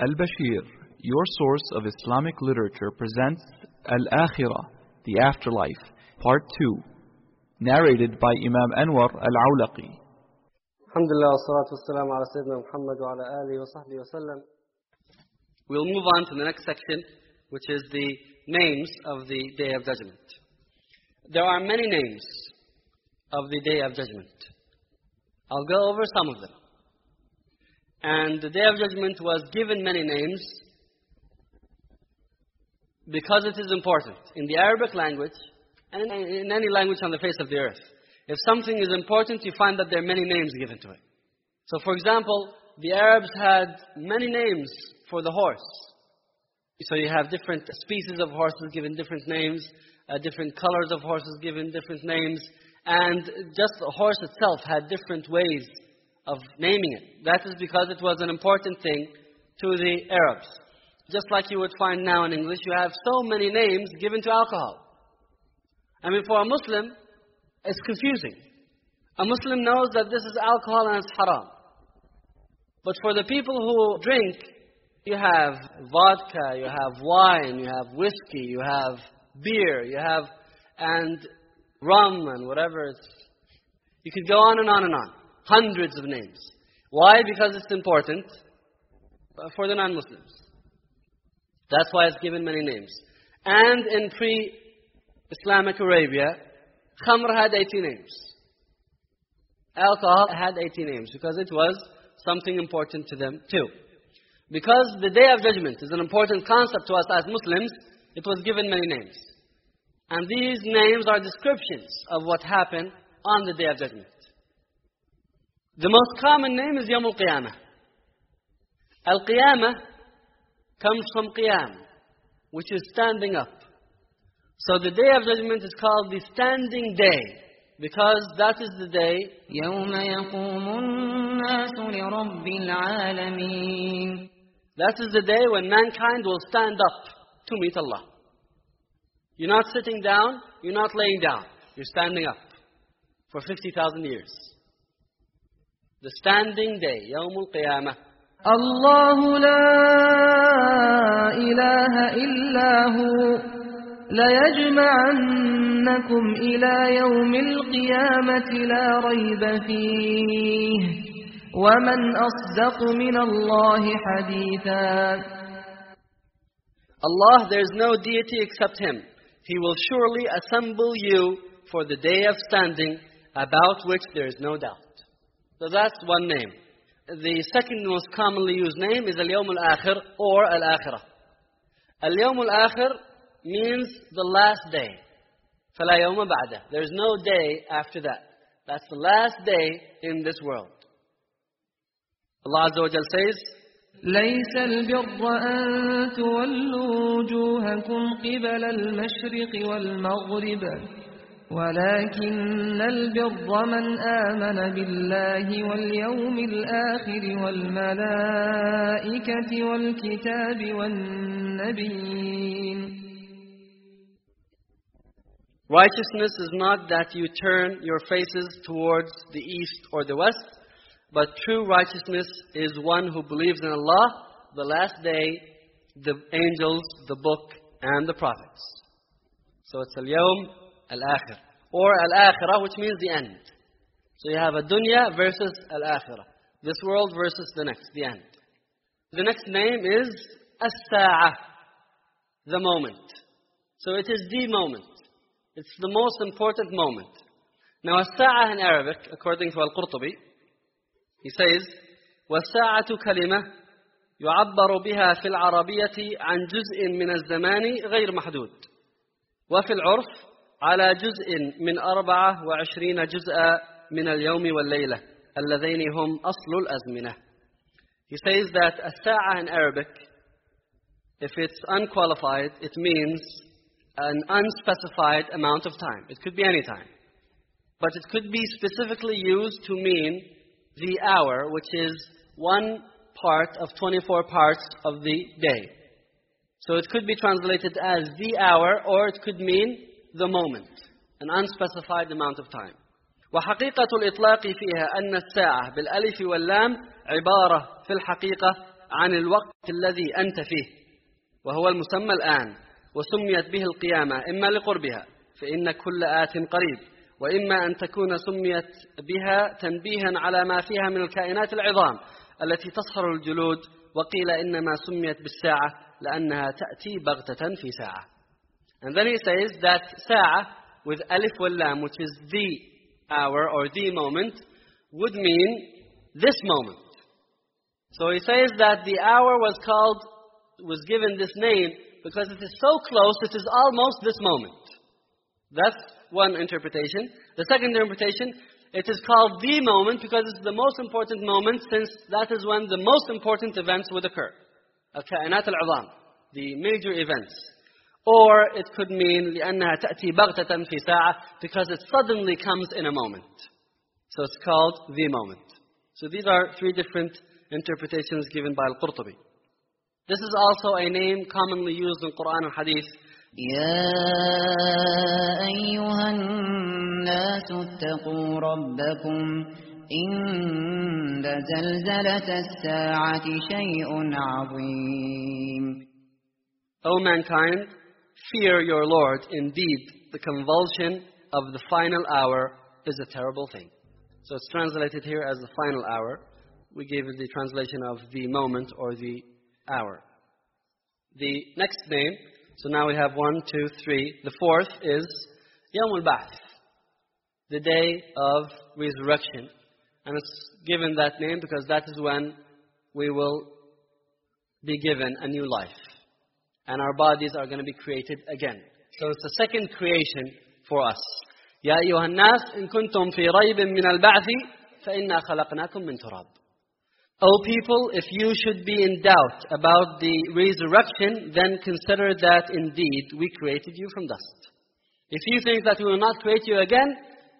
Al-Bashir, your source of Islamic literature, presents Al-Akhirah, the Afterlife, Part 2, narrated by Imam Anwar Al-Awlaqi. We'll move on to the next section, which is the names of the Day of Judgment. There are many names of the Day of Judgment. I'll go over some of them. And the Day of Judgment was given many names because it is important. In the Arabic language, and in any language on the face of the earth, if something is important, you find that there are many names given to it. So, for example, the Arabs had many names for the horse. So you have different species of horses given different names, uh, different colors of horses given different names, and just the horse itself had different ways of naming it. That is because it was an important thing to the Arabs. Just like you would find now in English, you have so many names given to alcohol. I mean, for a Muslim, it's confusing. A Muslim knows that this is alcohol and it's haram. But for the people who drink, you have vodka, you have wine, you have whiskey, you have beer, you have and rum and whatever it's you could go on and on and on. Hundreds of names. Why? Because it's important for the non-Muslims. That's why it's given many names. And in pre-Islamic Arabia, Khamr had 80 names. Alcohol had 80 names because it was something important to them too. Because the Day of Judgment is an important concept to us as Muslims, it was given many names. And these names are descriptions of what happened on the Day of Judgment. The most common name is Yawm al-Qiyamah. Al-Qiyamah comes from Qiyam, which is standing up. So the Day of Judgment is called the Standing Day, because that is the day يوم يقوم الناس لرب العالمين That is the day when mankind will stand up to meet Allah. You're not sitting down, you're not laying down. You're standing up for 50,000 years. The standing day, يوم القيامة. الله لا إله إلا هو ليجمعنكم إلى يوم القيامة لا ريب فيه ومن أصدق من الله حديثا Allah, there is no deity except Him. He will surely assemble you for the day of standing, about which there is no doubt. So that's one name. The second most commonly used name is Al-Yawm Al-Akhir or Al-Akhirah. Al-Yawm Al-Akhir means the last day. فَلَا يَوْمَ بَعْدَهُ There is no day after that. That's the last day in this world. Allah Azza wa Jal says, ليس البر أن تولوا وجوهكم قبل المشرق والمغرب ولكن البر من آمن بالله واليوم الآخر والملائكة والكتاب والنبيين Righteousness is not that you turn your faces towards the east or the west, but true righteousness is one who believes in Allah, the last day, the angels, the book, and the prophets. So it's al-yawm al-akhir. Or al-akhirah, which means the end. So you have a dunya versus al-akhirah. This world versus the next, the end. The next name is as-sa'ah, the moment. So it is the moment. It's the most important moment. Now, as-sa'ah in Arabic, according to Al-Qurtubi, he says, والساعة كلمة يعبر بها في العربية عن جزء من الزمان غير محدود وفي العرف على جزء من أربعة وعشرين جزءا من اليوم والليلة اللذين هم أصل الأزمنة He says that الساعة in Arabic, if it's unqualified, it means an unspecified amount of time. It could be any time. But it could be specifically used to mean the hour, which is one part of 24 parts of the day. So it could be translated as the hour, or it could mean the moment, an unspecified amount of time. وحقيقة الإطلاق فيها أن الساعة بالألف واللام عبارة في الحقيقة عن الوقت الذي أنت فيه وهو المسمى الآن وسميت به القيامة إما لقربها فإن كل آت قريب وإما أن تكون سميت بها تنبيها على ما فيها من الكائنات العظام التي تصهر الجلود وقيل إنما سميت بالساعة لأنها تأتي بغتة في ساعة And then he says that sa'ah with alif wal lam, which is the hour or the moment, would mean this moment. So he says that the hour was called, was given this name because it is so close, it is almost this moment. That's one interpretation. The second interpretation, it is called the moment because it's the most important moment since that is when the most important events would occur. Al kāinat al-Azam, the major events. Or it could mean لأنها تأتي بغتة في ساعة because it suddenly comes in a moment. So it's called the moment. So these are three different interpretations given by Al-Qurtubi. This is also a name commonly used in Quran and Hadith. يا أيها الناس اتقوا ربكم إن زلزلة الساعة شيء عظيم O mankind, fear your Lord. Indeed, the convulsion of the final hour is a terrible thing. So it's translated here as the final hour. We gave it the translation of the moment or the hour. The next name, so now we have one, two, three. The fourth is Yawm al-Ba'th, the day of resurrection. And it's given that name because that is when we will be given a new life And our bodies are going to be created again. So it's the second creation for us. يا أيها الناس إن كنتم في ريب من البعث فإنا خلقناكم من تراب. O people, if you should be in doubt about the resurrection, then consider that indeed we created you from dust. If you think that we will not create you again,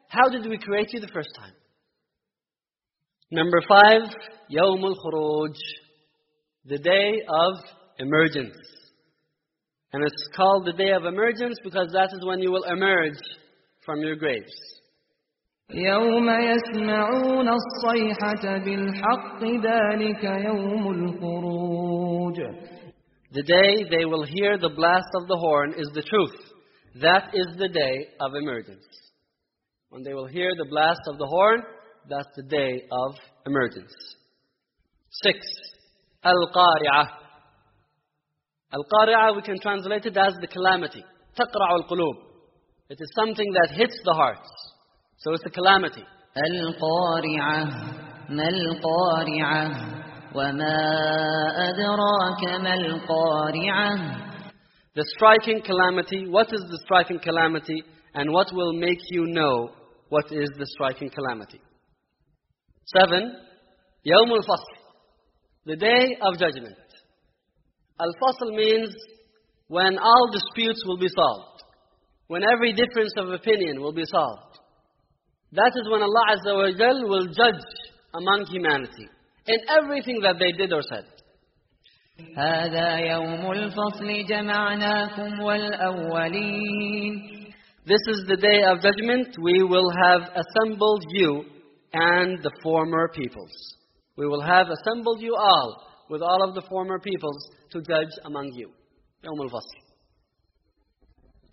how did we create you the first time? Number five, يوم الخروج, the day of emergence. And it's called the day of emergence because that is when you will emerge from your graves. يوم يسمعون الصيحة بالحق ذلك يوم الخروج The day they will hear the blast of the horn is the truth. That is the day of emergence. When they will hear the blast of the horn, that's the day of emergence. Six, Al-Qari'ah. Al-Qari'ah, we can translate it as the calamity. تقرع القلوب. It is something that hits the hearts. So it's a calamity. القارعة ما القارعة وما أدراك ما القارعة The striking calamity, what is the striking calamity? And what will make you know what is the striking calamity? Seven, يوم الفصل, the day of judgment. Al-Fasl means when all disputes will be solved, when every difference of opinion will be solved. That is when Allah Azza wa Jal will judge among humanity in everything that they did or said. هذا يوم الفصل جمعناكم والأولين This is the day of judgment. We will have assembled you and the former peoples. We will have assembled you all with all of the former peoples to judge among you. يوم الفصل.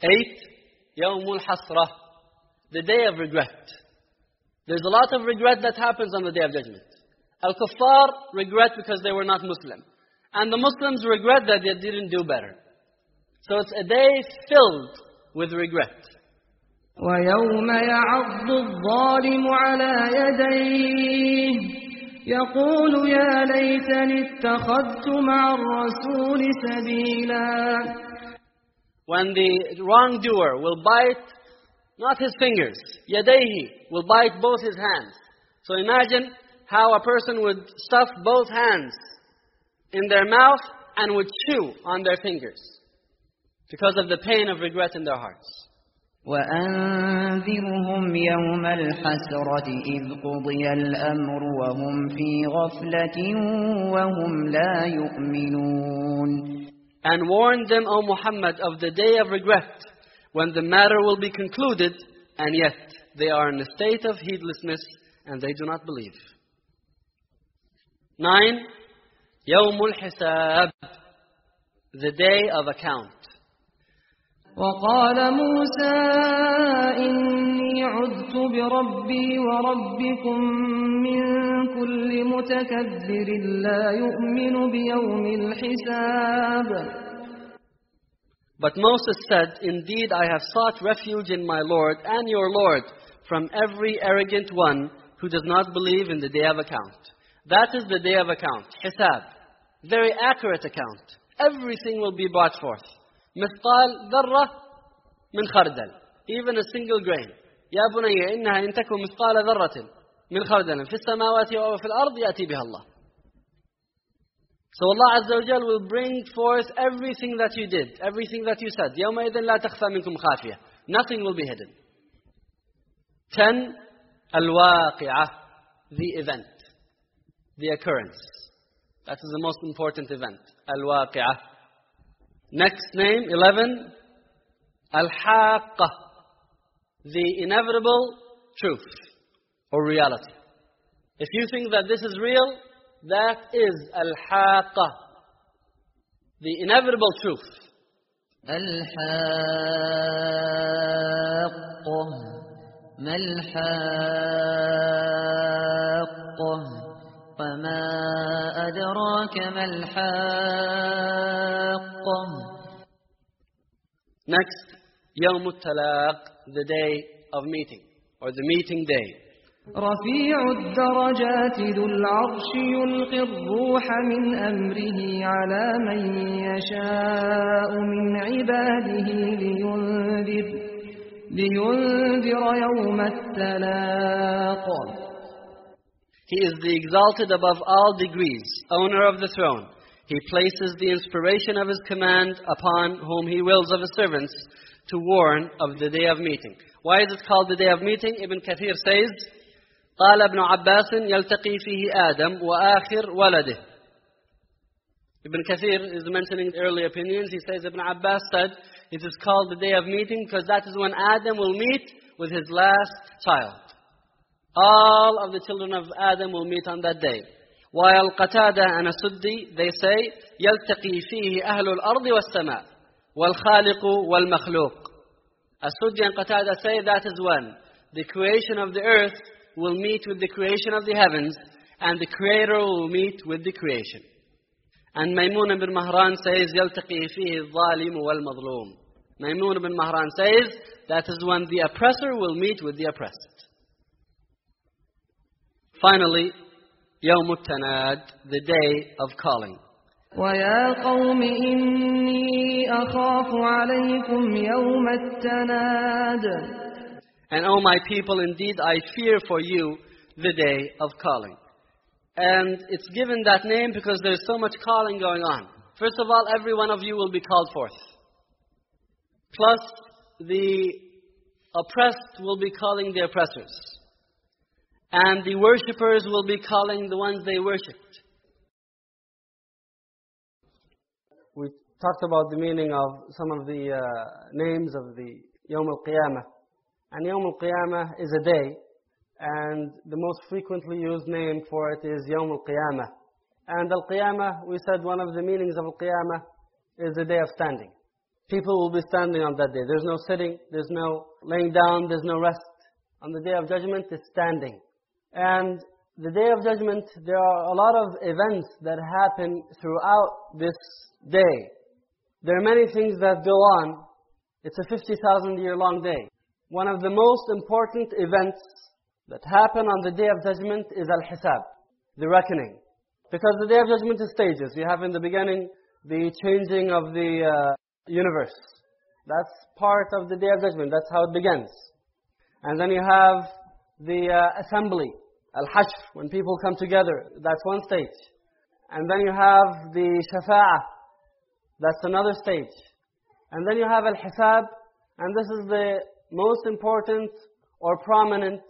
Eight, يوم الحسرة, the day of regret. There's a lot of regret that happens on the day of judgment. Al-Kuffar regret because they were not Muslim. And the Muslims regret that they didn't do better. So it's a day filled with regret. ويوم يعض الظالم على يديه يقول يا ليتني اتخذت مع الرسول سبيلا When the wrongdoer will bite not his fingers, yadayhi, will bite both his hands. So imagine how a person would stuff both hands in their mouth and would chew on their fingers because of the pain of regret in their hearts. وأنذرهم يوم الحسرة إذ قضي الأمر وهم في غفلة وهم لا يؤمنون And warn them, O Muhammad, of the day of regret, when the matter will be concluded, and yet they are in a state of heedlessness and they do not believe. Nine, يوم الحساب the day of account وقال موسى إني عذت بربي وربكم من كل متكبر لا يؤمن بيوم الحساب But Moses said, Indeed, I have sought refuge in my Lord and your Lord from every arrogant one who does not believe in the day of account. That is the day of account, hisab. Very accurate account. Everything will be brought forth. مثقال ذرة من خردل. Even a single grain. يا بني إنها إن تكن مثقال ذرة من خردل في السماوات أو في الأرض يأتي بها الله. So Allah Azza wa Jal will bring forth everything that you did, everything that you said. يومئذ لا تخفى منكم خافية. Nothing will be hidden. 10. الواقعة, the event, the occurrence. That is the most important event. الواقعة. Next name, 11. الحاقة, the inevitable truth or reality. If you think that this is real, that is al-haqa, the inevitable truth. الحاقة ما الحاقة وما أدراك ما الحاقة Next, يوم التلاق, the day of meeting, or the meeting day. رفيع الدرجات ذو العرش يلقي الروح من أمره على من يشاء من عباده لينذر, لينذر يوم التلاق He is the exalted above all degrees, owner of the throne. He places the inspiration of his command upon whom he wills of his servants to warn of the day of meeting. Why is it called the day of meeting? Ibn Kathir says, قال ابن عباس يلتقي فيه آدم وآخر ولده. Ibn Kathir is mentioning early opinions. He says Ibn Abbas said it is called the day of meeting because that is when Adam will meet with his last child. All of the children of Adam will meet on that day. While Qatada and Asuddi, they say, يلتقي فيه أهل الأرض والسماء والخالق والمخلوق. Asuddi and Qatada say that is when the creation of the earth will meet with the creation of the heavens and the creator will meet with the creation. And Maymun ibn Mahran says, يلتقي فيه الظالم والمظلوم. Maymun ibn Mahran says, that is when the oppressor will meet with the oppressed. Finally, يوم التناد, the day of calling. ويا قوم إني أخاف عليكم يوم التناد And O my people, indeed I fear for you the day of calling. And it's given that name because there's so much calling going on. First of all, every one of you will be called forth. Plus, the oppressed will be calling the oppressors. And the worshippers will be calling the ones they worshipped. We talked about the meaning of some of the uh, names of the Yom al-Qiyamah. And Yawm al-Qiyamah is a day, and the most frequently used name for it is Yom al-Qiyamah. And al-Qiyamah, we said one of the meanings of al-Qiyamah is the day of standing. People will be standing on that day. There's no sitting, there's no laying down, there's no rest. On the day of judgment, it's standing. And the day of judgment, there are a lot of events that happen throughout this day. There are many things that go on. It's a 50,000 year long day. One of the most important events that happen on the day of judgment is Al-Hisab, the reckoning. Because the day of judgment is stages. You have in the beginning the changing of the uh, universe. That's part of the day of judgment. That's how it begins. And then you have the uh, assembly, Al-Hashr, when people come together. That's one stage. And then you have the Shafa'ah. That's another stage. And then you have Al-Hisab. And this is the most important or prominent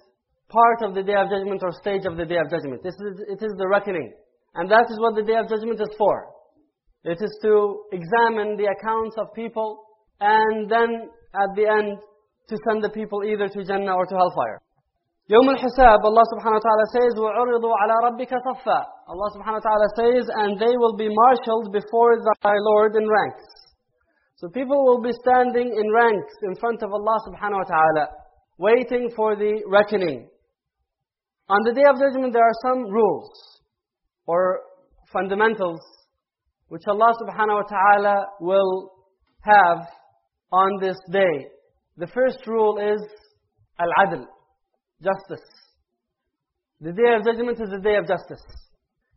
part of the Day of Judgment or stage of the Day of Judgment. This is, it is the reckoning. And that is what the Day of Judgment is for. It is to examine the accounts of people and then at the end to send the people either to Jannah or to Hellfire. يوم الحساب, Allah subhanahu wa ta'ala says, وَعُرِضُوا عَلَى رَبِّكَ صَفًّا Allah subhanahu wa ta'ala says, and they will be marshaled before thy Lord in ranks. So people will be standing in ranks in front of Allah subhanahu wa ta'ala, waiting for the reckoning. On the Day of Judgment there are some rules, or fundamentals, which Allah subhanahu wa ta'ala will have on this day. The first rule is al-adl, justice. The day of judgment is the day of justice.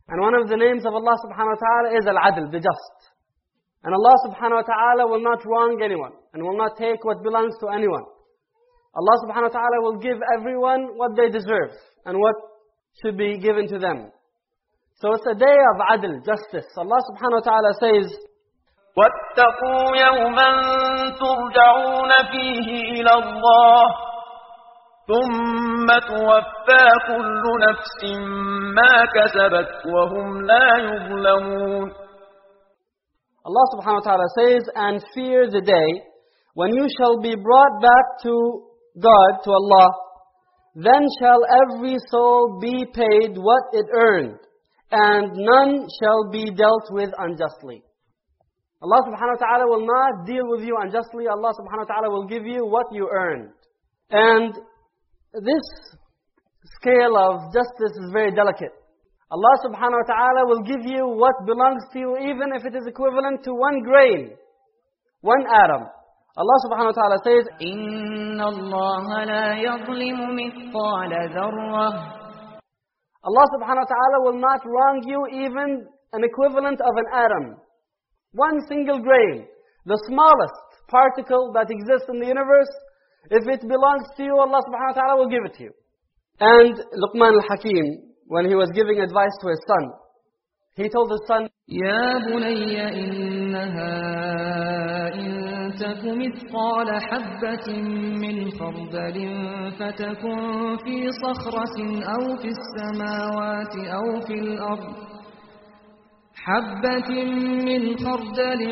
And one of the names of Allah subhanahu wa ta'ala is al-adl, the just. And Allah subhanahu wa ta'ala will not wrong anyone, and will not take what belongs to anyone. Allah subhanahu wa ta'ala will give everyone what they deserve, and what should be given to them. So it's a day of adl, justice. Allah subhanahu wa ta'ala says, واتقوا يوما ترجعون فيه إلى الله ثم توفى كل نفس ما كسبت وهم لا يظلمون Allah subhanahu wa ta'ala says, and fear the day when you shall be brought back to God, to Allah, then shall every soul be paid what it earned, and none shall be dealt with unjustly. Allah subhanahu wa ta'ala will not deal with you unjustly. Allah subhanahu wa ta'ala will give you what you earned. And this scale of justice is very delicate. Allah subhanahu wa ta'ala will give you what belongs to you even if it is equivalent to one grain, one atom. Allah subhanahu wa ta'ala says, إن الله لا يظلم مثقال ذرة Allah subhanahu wa ta'ala will not wrong you even an equivalent of an atom. One single grain, the smallest particle that exists in the universe, if it belongs to you, Allah subhanahu wa ta'ala will give it to you. And Luqman al-Hakim, when he was giving advice to his son, he told his son, يا بني إنها إن تك مثقال حبة من خردل فتكن في صخرة أو في السماوات أو في الأرض حبة من خردل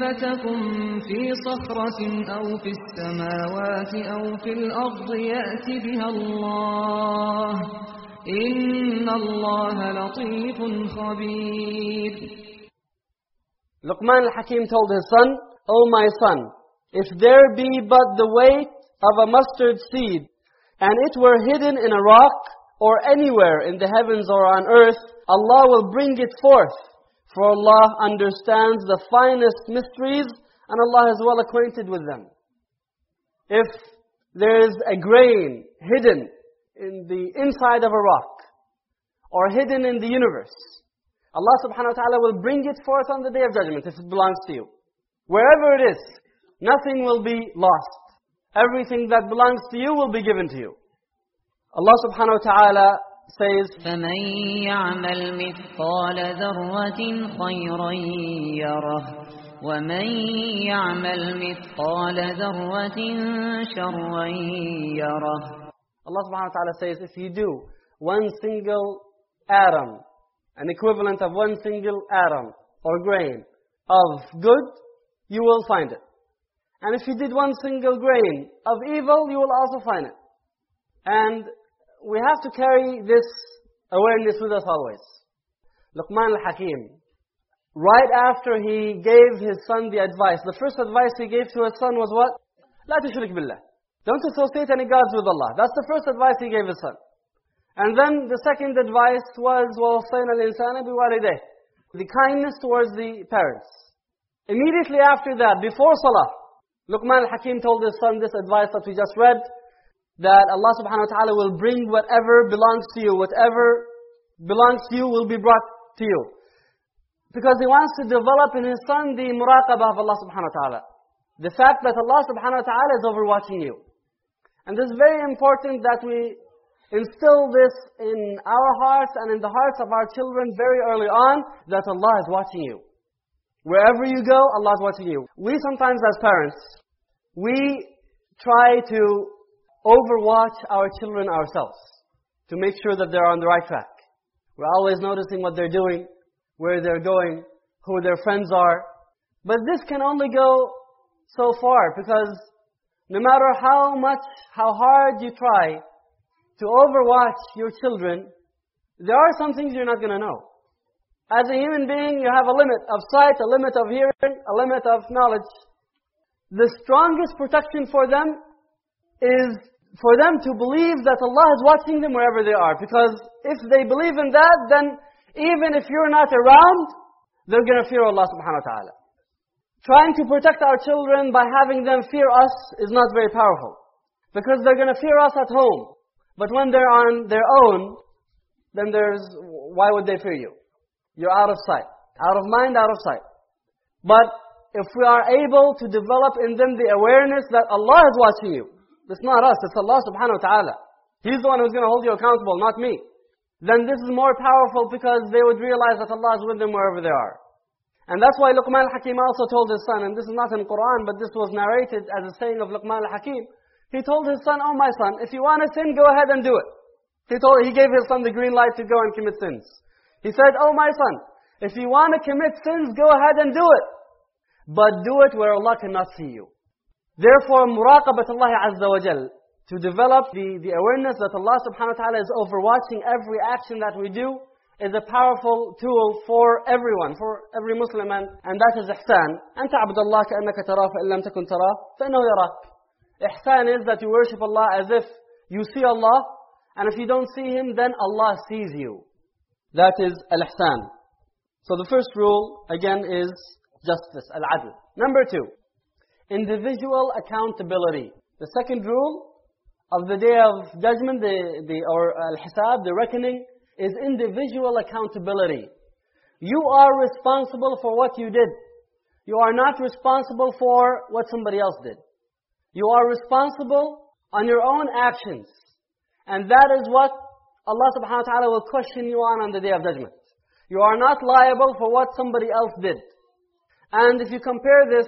فتكن في صخرة أو في السماوات أو في الأرض يأت بها الله إن الله لطيف خبير Luqman al-Hakim told his son, O my son, if there be but the weight of a mustard seed, and it were hidden in a rock, or anywhere in the heavens or on earth, Allah will bring it forth. For Allah understands the finest mysteries, and Allah is well acquainted with them. If there is a grain hidden in the inside of a rock, or hidden in the universe, Allah subhanahu wa ta'ala will bring it forth on the day of judgment if it belongs to you. Wherever it is, nothing will be lost. Everything that belongs to you will be given to you. Allah subhanahu wa ta'ala says, فمن يعمل مثقال ذرة خيرا يره ومن يعمل مثقال ذرة شرا يره Allah subhanahu wa ta'ala says, if you do one single atom, an equivalent of one single atom or grain of good, you will find it. And if you did one single grain of evil, you will also find it. And we have to carry this awareness with us always. Luqman al-Hakim, right after he gave his son the advice, the first advice he gave to his son was what? لا تشرك بالله. Don't associate any gods with Allah. That's the first advice he gave his son. And then the second advice was وَوَصَّيْنَا الْإِنسَانَ بِوَالِدَيْهِ The kindness towards the parents. Immediately after that, before Salah, Luqman al-Hakim told his son this advice that we just read, that Allah subhanahu wa ta'ala will bring whatever belongs to you, whatever belongs to you will be brought to you. Because he wants to develop in his son the muraqabah of Allah subhanahu wa ta'ala. The fact that Allah subhanahu wa ta'ala is overwatching you. And this is very important that we instill this in our hearts and in the hearts of our children very early on, that Allah is watching you. Wherever you go, Allah is watching you. We sometimes as parents, we try to overwatch our children ourselves to make sure that they're on the right track. We're always noticing what they're doing, where they're going, who their friends are. But this can only go so far because no matter how much, how hard you try to overwatch your children, there are some things you're not going to know. As a human being, you have a limit of sight, a limit of hearing, a limit of knowledge. The strongest protection for them is for them to believe that Allah is watching them wherever they are. Because if they believe in that, then even if you're not around, they're going to fear Allah subhanahu wa ta'ala. Trying to protect our children by having them fear us is not very powerful. Because they're going to fear us at home. But when they're on their own, then there's, why would they fear you? You're out of sight. Out of mind, out of sight. But if we are able to develop in them the awareness that Allah is watching you, it's not us, it's Allah subhanahu wa ta'ala. He's the one who's going to hold you accountable, not me. Then this is more powerful because they would realize that Allah is with them wherever they are. And that's why Luqman al-Hakim also told his son, and this is not in Quran, but this was narrated as a saying of Luqman al-Hakim. He told his son, Oh my son, if you want to sin, go ahead and do it. He told, he gave his son the green light to go and commit sins. He said, Oh my son, if you want to commit sins, go ahead and do it. But do it where Allah cannot see you. Therefore, muraqabat Allah Azza wa Jal, to develop the, the awareness that Allah subhanahu wa ta'ala is overwatching every action that we do, is a powerful tool for everyone, for every Muslim, and, and that is ihsan. أن تعبد الله كأنك تراه فإن لم تكن تراه فإنه يراك. Ihsan is that you worship Allah as if you see Allah, and if you don't see Him, then Allah sees you. That is al-ihsan. So the first rule, again, is justice, al-adl. Number two, individual accountability. The second rule of the day of judgment, the, the, or uh, al-hisab, the reckoning, is individual accountability. You are responsible for what you did. You are not responsible for what somebody else did. You are responsible on your own actions. And that is what Allah subhanahu wa ta'ala will question you on on the day of judgment. You are not liable for what somebody else did. And if you compare this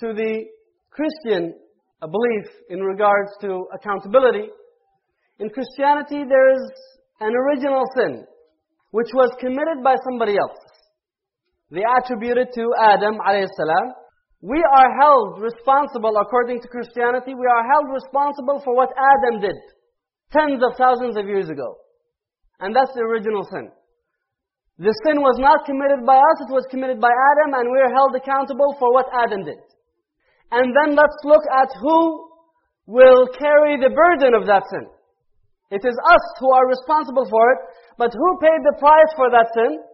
to the Christian uh, belief in regards to accountability, in Christianity there is an original sin which was committed by somebody else. They attributed to Adam we are held responsible, according to Christianity, we are held responsible for what Adam did tens of thousands of years ago. And that's the original sin. The sin was not committed by us, it was committed by Adam, and we are held accountable for what Adam did. And then let's look at who will carry the burden of that sin. It is us who are responsible for it, but who paid the price for that sin?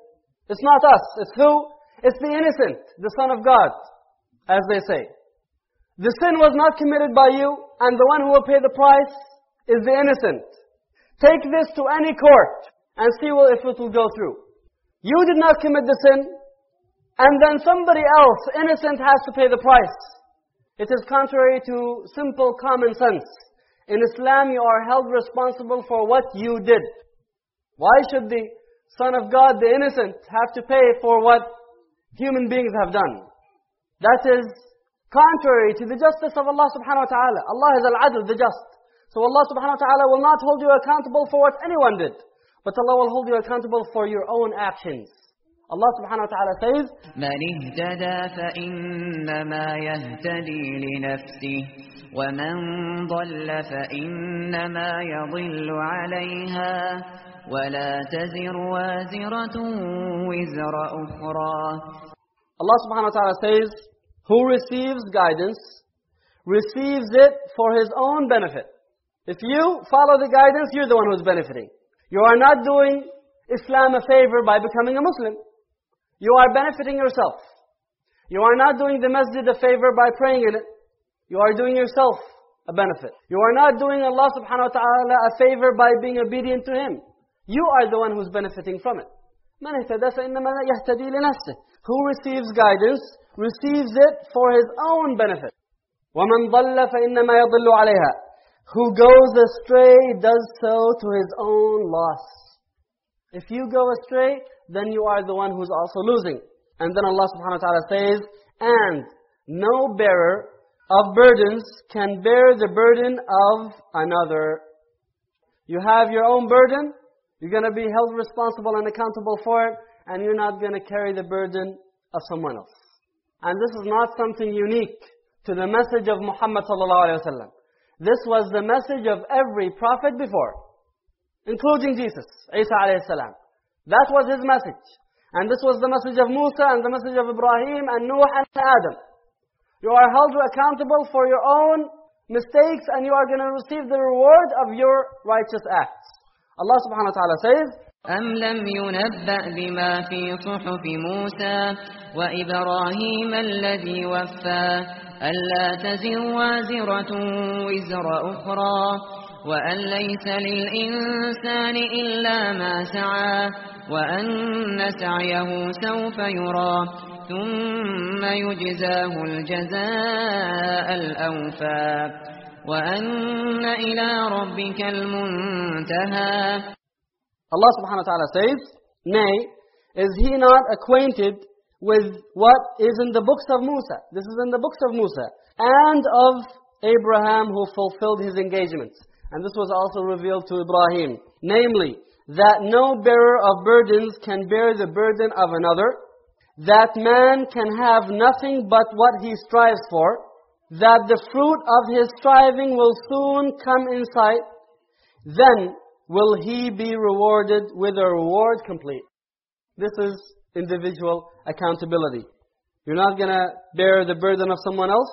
It's not us. It's who? It's the innocent, the Son of God as they say. The sin was not committed by you, and the one who will pay the price is the innocent. Take this to any court and see if it will go through. You did not commit the sin, and then somebody else, innocent, has to pay the price. It is contrary to simple common sense. In Islam, you are held responsible for what you did. Why should the Son of God, the innocent, have to pay for what human beings have done? That is contrary to the justice of Allah subhanahu wa ta'ala. Allah is al-adl, the just. So Allah subhanahu wa ta'ala will not hold you accountable for what anyone did. But Allah will hold you accountable for your own actions. Allah subhanahu wa ta'ala says, من اهتدى فإنما يهتدي لنفسه ومن ضل فإنما يضل عليها ولا تزر وازرة وزر أخرى Allah subhanahu wa ta'ala says, who receives guidance, receives it for his own benefit. If you follow the guidance, you're the one who's benefiting. You are not doing Islam a favor by becoming a Muslim. You are benefiting yourself. You are not doing the masjid a favor by praying in it. You are doing yourself a benefit. You are not doing Allah subhanahu wa ta'ala a favor by being obedient to Him. You are the one who's benefiting from it. من اهتدى فإنما يهتدي لنفسه. Who receives guidance, receives it for his own benefit. وَمَنْ ضَلَّ فَإِنَّمَا يَضِلُّ عَلَيْهَا Who goes astray does so to his own loss. If you go astray, then you are the one who's also losing. And then Allah subhanahu wa ta'ala says, And no bearer of burdens can bear the burden of another. You have your own burden, you're going to be held responsible and accountable for it, and you're not going to carry the burden of someone else. And this is not something unique to the message of Muhammad sallallahu alaihi wasallam. This was the message of every prophet before. including Jesus, Isa alayhi salam. That was his message. And this was the message of Musa and the message of Ibrahim and Noah and Adam. You are held accountable for your own mistakes and you are going to receive the reward of your righteous acts. Allah subhanahu wa ta'ala says, أم لم ينبأ بما في صحف موسى وإبراهيم الذي وفى ألا تزر وازرة وزر أخرى وأن ليس للإنسان إلا ما سعى وأن سعيه سوف يرى ثم يجزاه الجزاء الأوفى وأن إلى ربك المنتهى Allah subhanahu wa ta'ala says, Nay, is he not acquainted with what is in the books of Musa? This is in the books of Musa. And of Abraham who fulfilled his engagements. And this was also revealed to Ibrahim. Namely, that no bearer of burdens can bear the burden of another. That man can have nothing but what he strives for. That the fruit of his striving will soon come in sight. Then will he be rewarded with a reward complete. This is individual accountability. You're not going to bear the burden of someone else.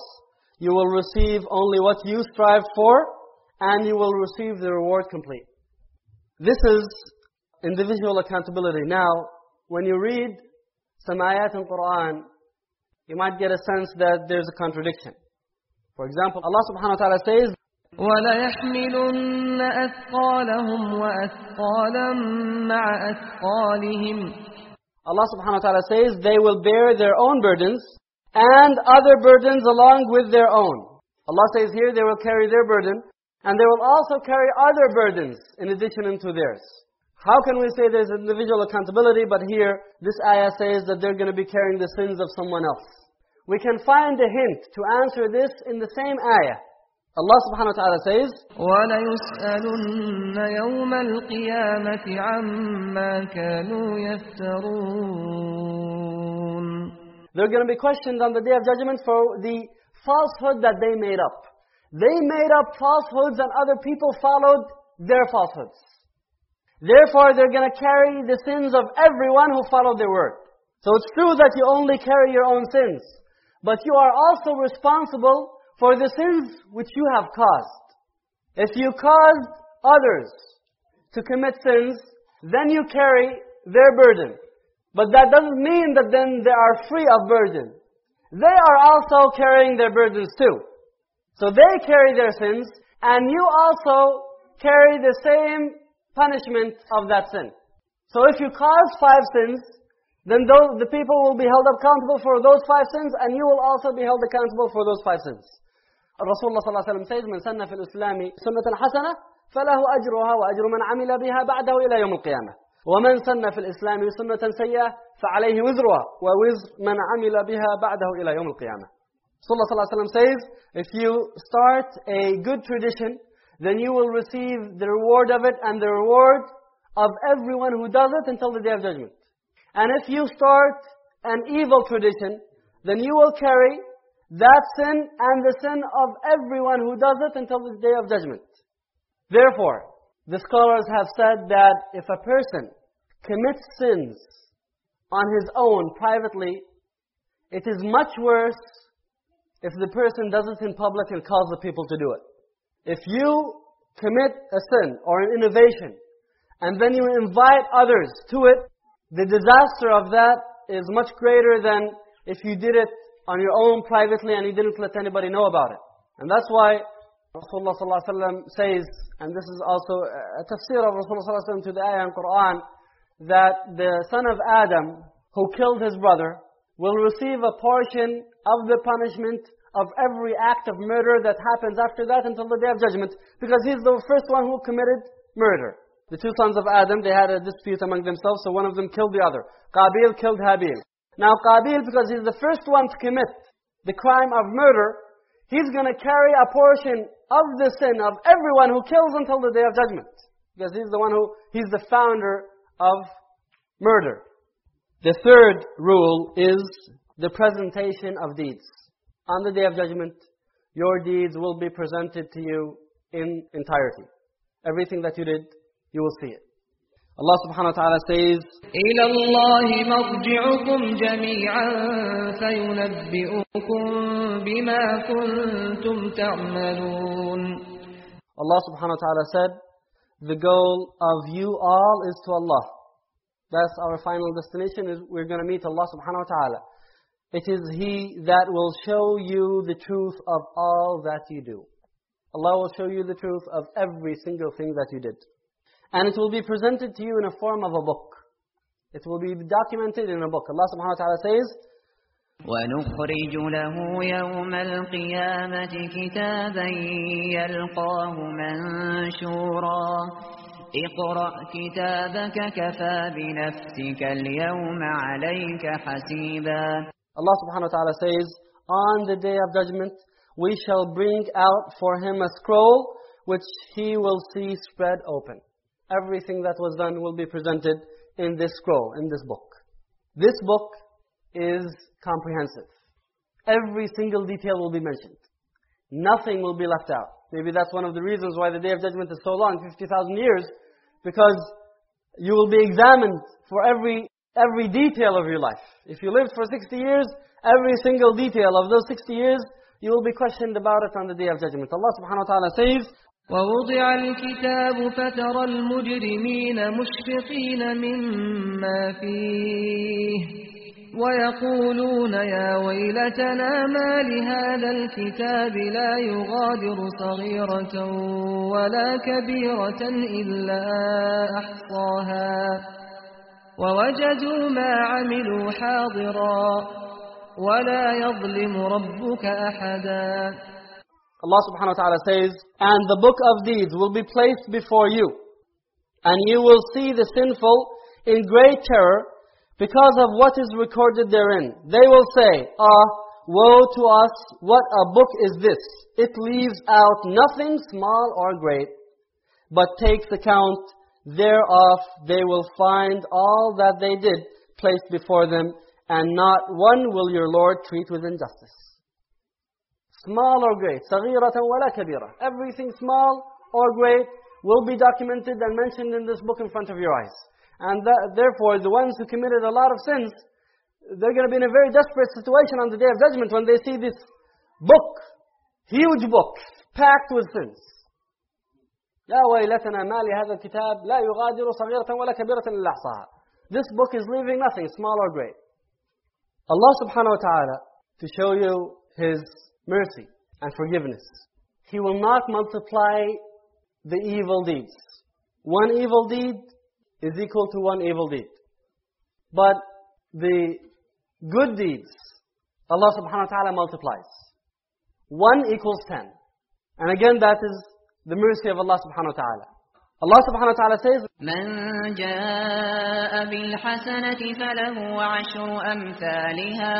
You will receive only what you strive for, and you will receive the reward complete. This is individual accountability. Now, when you read some ayat in Quran, you might get a sense that there's a contradiction. For example, Allah subhanahu wa ta'ala says, وليحملن أثقالهم وأثقالا مع أثقالهم Allah subhanahu wa ta'ala says, they will bear their own burdens and other burdens along with their own. Allah says here they will carry their burden and they will also carry other burdens in addition to theirs. How can we say there's individual accountability, but here this ayah says that they're going to be carrying the sins of someone else? We can find a hint to answer this in the same ayah. Allah subhanahu wa ta'ala says, وليسألن يوم القيامة عما كانوا يفترون They're going to be questioned on the day of judgment for the falsehood that they made up. They made up falsehoods and other people followed their falsehoods. Therefore, they're going to carry the sins of everyone who followed their word. So it's true that you only carry your own sins. But you are also responsible for the sins which you have caused. If you caused others to commit sins, then you carry their burden. But that doesn't mean that then they are free of burden. They are also carrying their burdens too. So they carry their sins, and you also carry the same punishment of that sin. So if you cause five sins, then those, the people will be held accountable for those five sins, and you will also be held accountable for those five sins. الرسول صلى الله عليه وسلم says من سن في الإسلام سنة حسنة فله أجرها وأجر من عمل بها بعده إلى يوم القيامة ومن سن في الإسلام سنة سيئة فعليه وزرها ووزر من عمل بها بعده إلى يوم القيامة Sallallahu Alaihi Wasallam says, if you start a good tradition, then you will receive the reward of it and the reward of everyone who does it until the Day of Judgment. And if you start an evil tradition, then you will carry that sin and the sin of everyone who does it until the Day of Judgment. Therefore, the scholars have said that if a person commits sins on his own privately, it is much worse if the person does it in public and calls the people to do it. If you commit a sin or an innovation, and then you invite others to it, the disaster of that is much greater than if you did it on your own privately and you didn't let anybody know about it. And that's why Rasulullah ﷺ says, and this is also a tafsir of Rasulullah ﷺ to the ayah in Quran, that the son of Adam who killed his brother will receive a portion of the punishment of every act of murder that happens after that until the day of judgment. Because he's the first one who committed murder. The two sons of Adam, they had a dispute among themselves, so one of them killed the other. Qabil killed Habil. Now Qabil, because he's the first one to commit the crime of murder, he's going to carry a portion of the sin of everyone who kills until the day of judgment. Because he's the one who, he's the founder of murder. The third rule is the presentation of deeds. On the day of judgment, your deeds will be presented to you in entirety. Everything that you did, you will see it. Allah subhanahu wa ta'ala says, إلى الله مرجعكم جميعا فينبئكم بما كنتم تعملون Allah subhanahu wa ta'ala said, the goal of you all is to Allah. That's our final destination, is we're going to meet Allah subhanahu wa ta'ala. It is He that will show you the truth of all that you do. Allah will show you the truth of every single thing that you did. And it will be presented to you in a form of a book. It will be documented in a book. Allah subhanahu wa ta'ala says, ونخرج له يوم القيامة كتابا يلقاه منشورا اقرأ كتابك كفى بنفسك اليوم عليك حسيبا Allah subhanahu wa ta'ala says, On the day of judgment, we shall bring out for him a scroll which he will see spread open. Everything that was done will be presented in this scroll, in this book. This book is comprehensive. Every single detail will be mentioned. Nothing will be left out. Maybe that's one of the reasons why the Day of Judgment is so long, 50,000 years, because you will be examined for every, every detail of your life. If you lived for 60 years, every single detail of those 60 years, you will be questioned about it on the Day of Judgment. Allah subhanahu wa ta'ala says, ووضع الكتاب فترى المجرمين مشفقين مما فيه ويقولون يا ويلتنا ما لهذا الكتاب لا يغادر صغيرة ولا كبيرة إلا أحصاها ووجدوا ما عملوا حاضرا ولا يظلم ربك أحدا Allah subhanahu wa ta'ala says, And the book of deeds will be placed before you, and you will see the sinful in great terror because of what is recorded therein. They will say, Ah, woe to us, what a book is this? It leaves out nothing small or great, but takes account thereof. They will find all that they did placed before them, and not one will your Lord treat with injustice. Small or great, صغيرة ولا كبيرة. Everything small or great will be documented and mentioned in this book in front of your eyes. And that, therefore, the ones who committed a lot of sins, they're going to be in a very desperate situation on the Day of Judgment when they see this book, huge book, packed with sins. يا ويلتنا ما لهذا الكتاب لا يغادر صغيرة ولا كبيرة إلا أحصاها. This book is leaving nothing, small or great. Allah subhanahu wa ta'ala, to show you His mercy and forgiveness, He will not multiply the evil deeds. One evil deed is equal to one evil deed. But the good deeds, Allah subhanahu wa ta'ala multiplies. One equals ten. And again, that is the mercy of Allah subhanahu wa ta'ala. Allah subhanahu wa ta'ala says, من جاء بالحسنة فله عشر أمثالها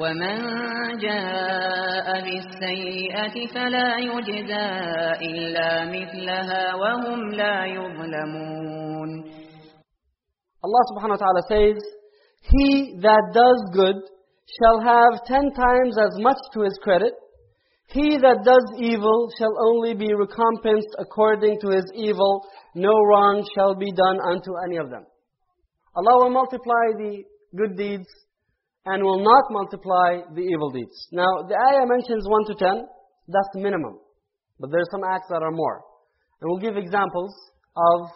ومن جاء بالسيئة فلا يجزى إلا مثلها وهم لا يظلمون Allah subhanahu wa ta'ala says, He that does good shall have ten times as much to his credit. He that does evil shall only be recompensed according to his evil. No wrong shall be done unto any of them. Allah will multiply the good deeds and will not multiply the evil deeds. Now, the ayah mentions 1 to 10. That's the minimum. But there are some acts that are more. And we'll give examples of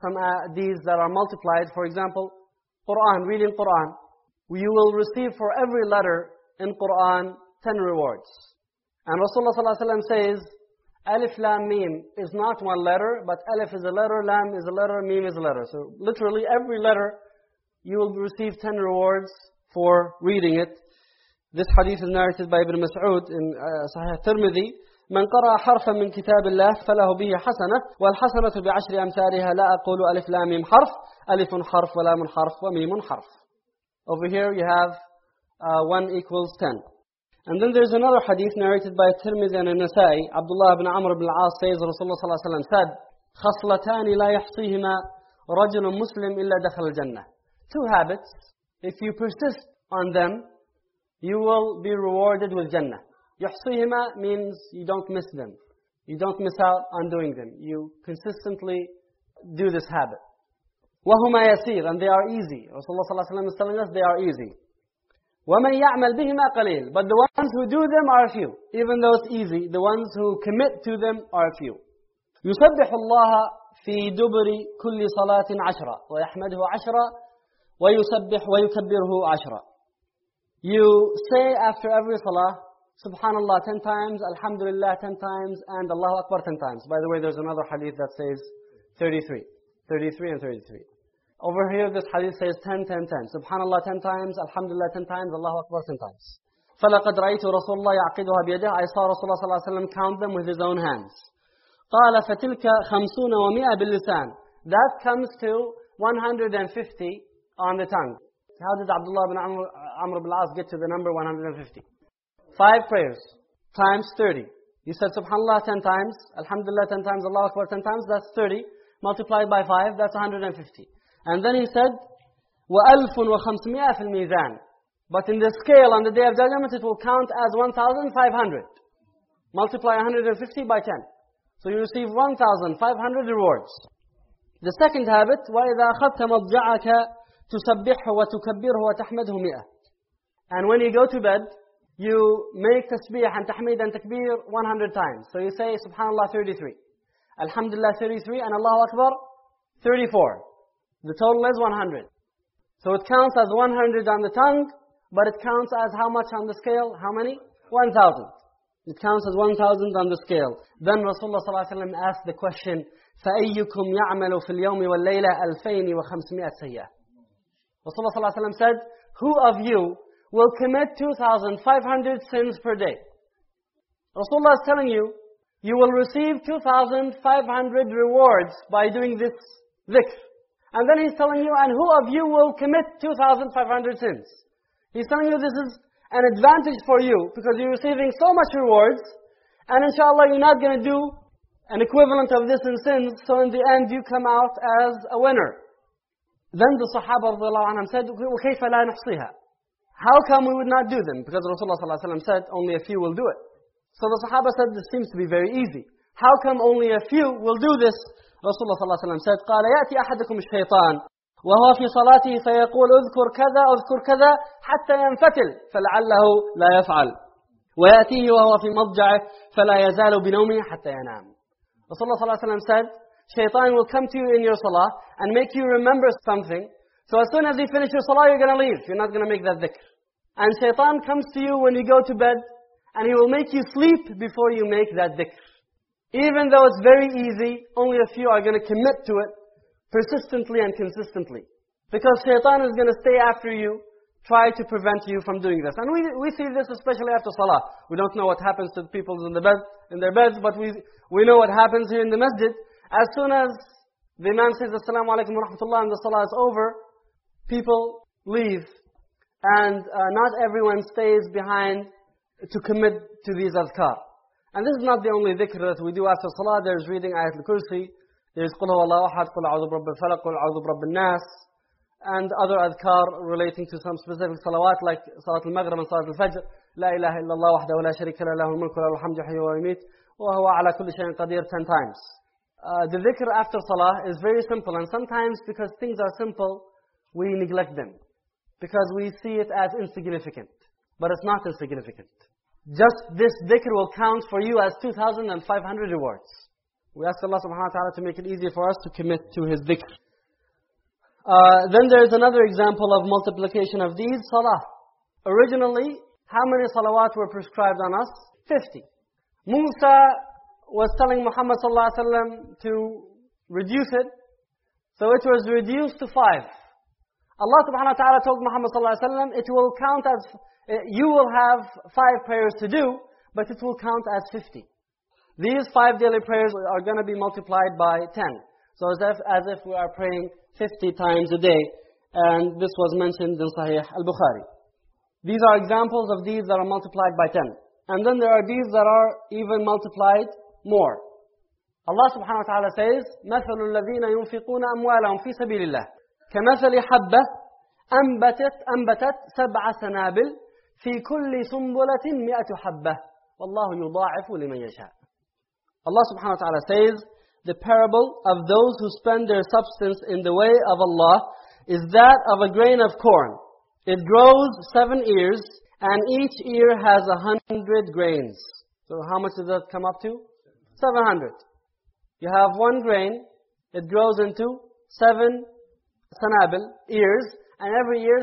some uh, deeds that are multiplied. For example, Quran, reading Quran. You will receive for every letter in Quran 10 rewards. And Rasulullah ﷺ says, Alif Lam Mim is not one letter, but Alif is a letter, Lam is a letter, Mim is a letter. So literally every letter you will receive 10 rewards for reading it. This hadith is narrated by Ibn Mas'ud in uh, Sahih Tirmidhi. من قرأ حرفا من كتاب الله فله به حسنة والحسنة بعشر أمثالها لا أقول ألف لام ميم حرف ألف حرف ولام حرف وميم حرف Over here you have uh, 1 equals 10. And then there's another hadith narrated by Tirmidhi and Nasai. Abdullah ibn Amr ibn al-As says, Rasulullah sallallahu alayhi wa sallam said, خصلتان لا يحصيهما رجل مسلم إلا دخل الجنة. Two habits, if you persist on them, you will be rewarded with Jannah. يحصيهما means you don't miss them. You don't miss out on doing them. You consistently do this habit. وَهُمَا يَسِيرٌ And they are easy. Rasulullah sallallahu alaihi wasallam is telling us they are easy. وَمَنْ يَعْمَلْ بِهِمَا قَلِيلٌ But the ones who do them are few. Even though it's easy, the ones who commit to them are few. يسبح الله في دبر كل صلاة عشرة ويحمده عشرة ويسبح ويكبره عشرة You say after every salah, Subhanallah 10 times, Alhamdulillah 10 times, and Allahu Akbar 10 times. By the way, there's another hadith that says 33. 33 and 33. Over here, this hadith says 10, 10, 10. Subhanallah 10 times, Alhamdulillah 10 times, Allahu Akbar 10 times. فَلَقَدْ رَأَيْتُ رَسُولَ اللَّهِ يَعْقِدُهَا بِيَدِهِ I saw Rasulullah صلى الله عليه وسلم count them with his own hands. قال فتلك خمسون ومئة باللسان. That comes to 150 on the tongue. How did Abdullah bin Amr, Amr ibn al-As get to the number 150? Five prayers times 30. He said Subhanallah 10 times, Alhamdulillah 10 times, Allah Akbar 10 times, that's 30. Multiplied by 5, that's 150. And then he said, وَأَلْفٌ وَخَمْسُمِئَةٍ فِي الْمِيزَانِ But in the scale on the Day of Judgment, it will count as 1,500. Multiply 150 by 10. So you receive 1,500 rewards. The second habit, وَإِذَا أَخَذْتَ مَضْجَعَكَ تُسَبِّحْهُ وَتُكَبِّرْهُ وَتَحْمَدْهُ مِئَةً And when you go to bed, you make tasbih and tahmid and takbir 100 times. So you say subhanallah 33. Alhamdulillah 33 and Allahu Akbar 34. The total is 100. So it counts as 100 on the tongue, but it counts as how much on the scale? How many? 1,000. It counts as 1,000 on the scale. Then Rasulullah ﷺ asked the question, فَأَيُّكُمْ يَعْمَلُ فِي الْيَوْمِ وَاللَّيْلَ أَلْفَيْنِ وَخَمْسِمِئَةَ سَيَّةٍ Rasulullah ﷺ said, Who of you will commit 2,500 sins per day? Rasulullah is telling you, you will receive 2,500 rewards by doing this dhikr. And then he's telling you, and who of you will commit 2,500 sins? He's telling you this is an advantage for you because you're receiving so much rewards, and inshallah you're not going to do an equivalent of this in sins, so in the end you come out as a winner. Then the Sahaba عنهم said, وَكَيْفَ لَا نُحْصِيهَا How come we would not do them? Because Rasulullah ﷺ said, only a few will do it. So the Sahaba said, this seems to be very easy. How come only a few will do this? Rasulullah ﷺ said, قال يأتي أحدكم الشيطان وهو في صلاته فيقول اذكر كذا اذكر كذا حتى ينفتل فلعله لا يفعل ويأتيه وهو في مضجعه فلا يزال بنومه حتى ينام Rasulullah ﷺ said, Shaitan will come to you in your salah and make you remember something. So as soon as you finish your salah, you're going to leave. You're not going to make that dhikr. And shaitan comes to you when you go to bed and he will make you sleep before you make that dhikr. Even though it's very easy, only a few are going to commit to it persistently and consistently. Because shaitan is going to stay after you, try to prevent you from doing this. And we, we see this especially after salah. We don't know what happens to the people in, the bed, in their beds, but we, we know what happens here in the masjid. As soon as the imam says, Assalamu alaikum wa rahmatullah, and the salah is over, people leave. And uh, not everyone stays behind to commit to these adhkar. And this is not the only dhikr that we do after salah. There's reading Ayat al-Kursi. There's Qul huwa ahad, Qul a'udhu bi rabbil falaq, Qul a'udhu bi rabbil nas. And other adhkar relating to some specific salawat like Salat al-Maghrib and Salat al-Fajr. La ilaha illallah wahdahu la sharika la lahu al-mulku wa lahu al-hamdu yuhyi wa yumeet. Wa huwa ala kulli shay'in qadir 10 times. Uh, the dhikr after salah is very simple. And sometimes because things are simple, we neglect them. Because we see it as insignificant. But it's not insignificant. Just this dhikr will count for you as 2,500 rewards. We ask Allah subhanahu wa ta'ala to make it easy for us to commit to His dhikr. Uh, then there is another example of multiplication of these, salah. Originally, how many salawat were prescribed on us? 50. Musa was telling Muhammad wasallam to reduce it, so it was reduced to five. Allah subhanahu wa ta'ala told Muhammad wasallam, it will count as, uh, you will have five prayers to do, but it will count as 50. These five daily prayers are going to be multiplied by 10. So as if, as if we are praying 50 times a day. And this was mentioned in Sahih al-Bukhari. These are examples of these that are multiplied by 10. And then there are these that are even multiplied more. Allah subhanahu wa ta'ala says, مثل الذين ينفقون أموالهم في سبيل الله كمثل حبة أنبتت أنبتت سبع سنابل في كل سنبلة مئة حبة والله يضاعف لمن يشاء Allah subhanahu wa ta'ala says, the parable of those who spend their substance in the way of Allah is that of a grain of corn. It grows seven ears, and each ear has a hundred grains. So how much does that come up to? Seven hundred. You have one grain, it grows into seven sanabil, ears, and every ear,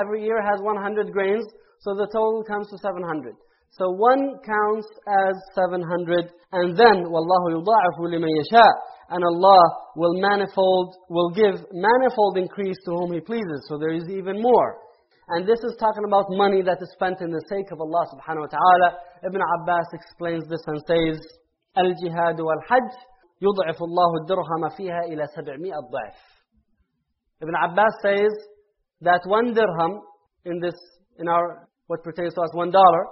every ear has 100 grains, so the total comes to 700. So one counts as 700, and then, وَاللَّهُ يُضَاعِفُ لِمَن يَشَاءُ And Allah will manifold, will give manifold increase to whom He pleases. So there is even more. And this is talking about money that is spent in the sake of Allah subhanahu wa ta'ala. Ibn Abbas explains this and says, الجهاد والحج يضعف الله الدرهم فيها إلى سبعمائة ضعف. Ibn Abbas says that one dirham in this, in our, what pertains to us, one dollar,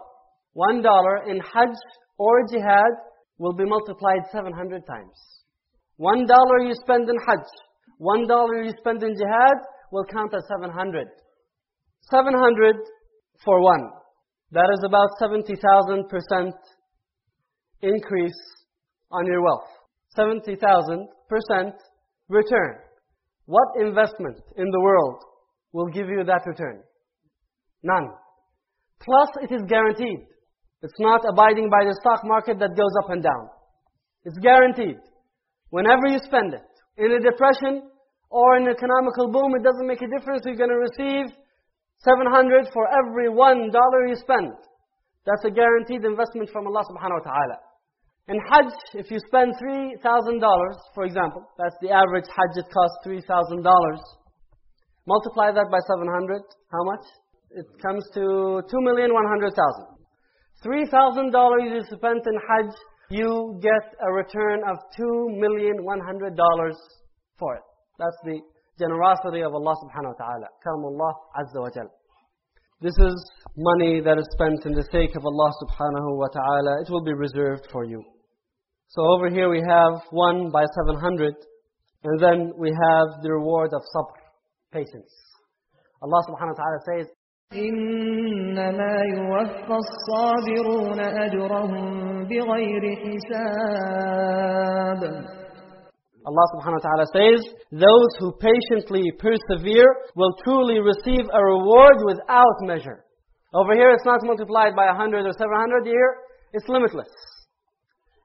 one dollar in Hajj or Jihad will be multiplied 700 times. One dollar you spend in Hajj, one dollar you spend in Jihad will count as 700. 700 for one. That is about 70,000% increase on your wealth. 70,000% return. What investment in the world will give you that return? None. Plus, it is guaranteed. It's not abiding by the stock market that goes up and down. It's guaranteed. Whenever you spend it, in a depression or an economical boom, it doesn't make a difference. You're going to receive 700 for every one dollar you spend. That's a guaranteed investment from Allah subhanahu wa ta'ala. In Hajj, if you spend $3,000, for example, that's the average Hajj, it costs $3,000. Multiply that by 700, how much? It comes to 2,100,000. $3,000 you spent in Hajj, you get a return of $2,100,000 for it. That's the generosity of Allah subhanahu wa ta'ala. Karamullah azza wa jal. This is money that is spent in the sake of Allah subhanahu wa ta'ala. It will be reserved for you. So over here we have 1 by 700. And then we have the reward of sabr, patience. Allah subhanahu wa ta'ala says, إنما يوفى الصابرون أجرهم بغير حساب Allah subhanahu wa ta'ala says, Those who patiently persevere will truly receive a reward without measure. Over here it's not multiplied by a 100 or 700 year; it's limitless.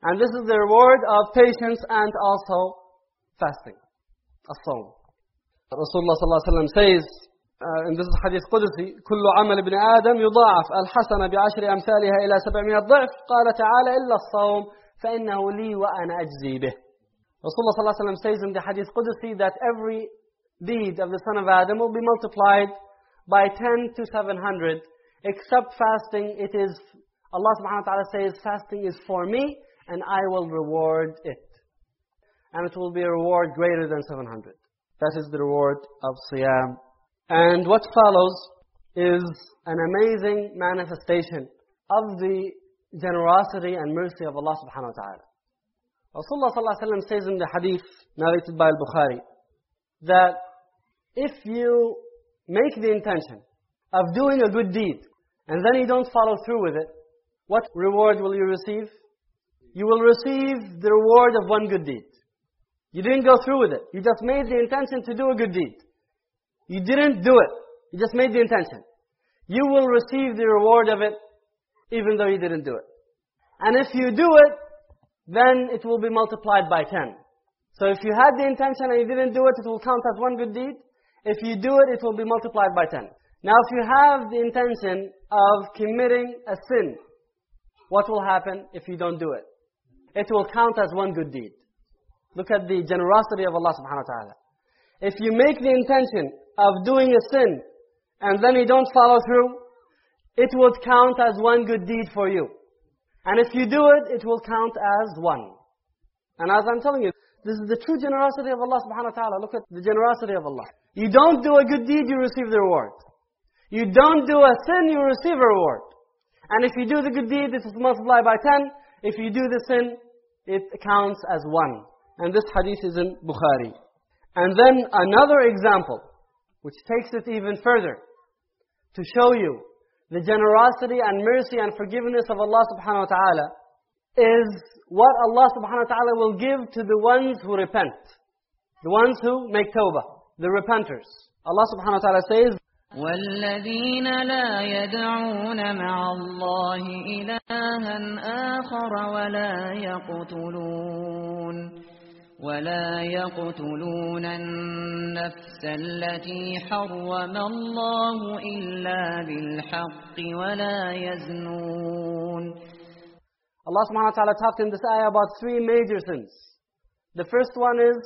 And this is the reward of patience and also fasting. As-siyam. Rasulullah sallallahu alaihi wasallam says, uh, and this is hadith Qudsi, كل عمل ابن آدم يضاعف الحسنة بعشر أمثالها إلى سبعمائة ضعف قال تعالى إلا الصوم فإنه لي وأنا أجزي به Rasulullah wasallam says in the hadith Qudsi that every deed of the son of Adam will be multiplied by 10 to 700 except fasting. It is Allah subhanahu wa ta'ala says fasting is for me and I will reward it. And it will be a reward greater than 700 that is the reward of siyam. And what follows is an amazing manifestation of the generosity and mercy of Allah subhanahu wa ta'ala. Rasulullah wasallam says in the hadith narrated by Al-Bukhari that if you make the intention of doing a good deed and then you don't follow through with it, what reward will you receive? You will receive the reward of one good deed. You didn't go through with it. You just made the intention to do a good deed. You didn't do it. You just made the intention. You will receive the reward of it even though you didn't do it. And if you do it, then it will be multiplied by 10. So if you had the intention and you didn't do it, it will count as one good deed. If you do it, it will be multiplied by 10. Now if you have the intention of committing a sin, what will happen if you don't do it? It will count as one good deed. Look at the generosity of Allah subhanahu wa ta'ala. If you make the intention of doing a sin, and then you don't follow through, it would count as one good deed for you. And if you do it, it will count as one. And as I'm telling you, this is the true generosity of Allah subhanahu wa ta'ala. Look at the generosity of Allah. You don't do a good deed, you receive the reward. You don't do a sin, you receive a reward. And if you do the good deed, it is multiplied by 10. If you do the sin, it counts as one. And this hadith is in Bukhari. And then another example, which takes it even further, to show you the generosity and mercy and forgiveness of Allah subhanahu wa ta'ala, is what Allah subhanahu wa ta'ala will give to the ones who repent. The ones who make tawbah, the repenters. Allah subhanahu wa ta'ala says, والذين لا يدعون مع الله إلها آخر ولا يقتلون ولا يقتلون النفس التي حرم الله إلا بالحق ولا يزنون Allah subhanahu wa ta'ala talked in this ayah about three major sins. The first one is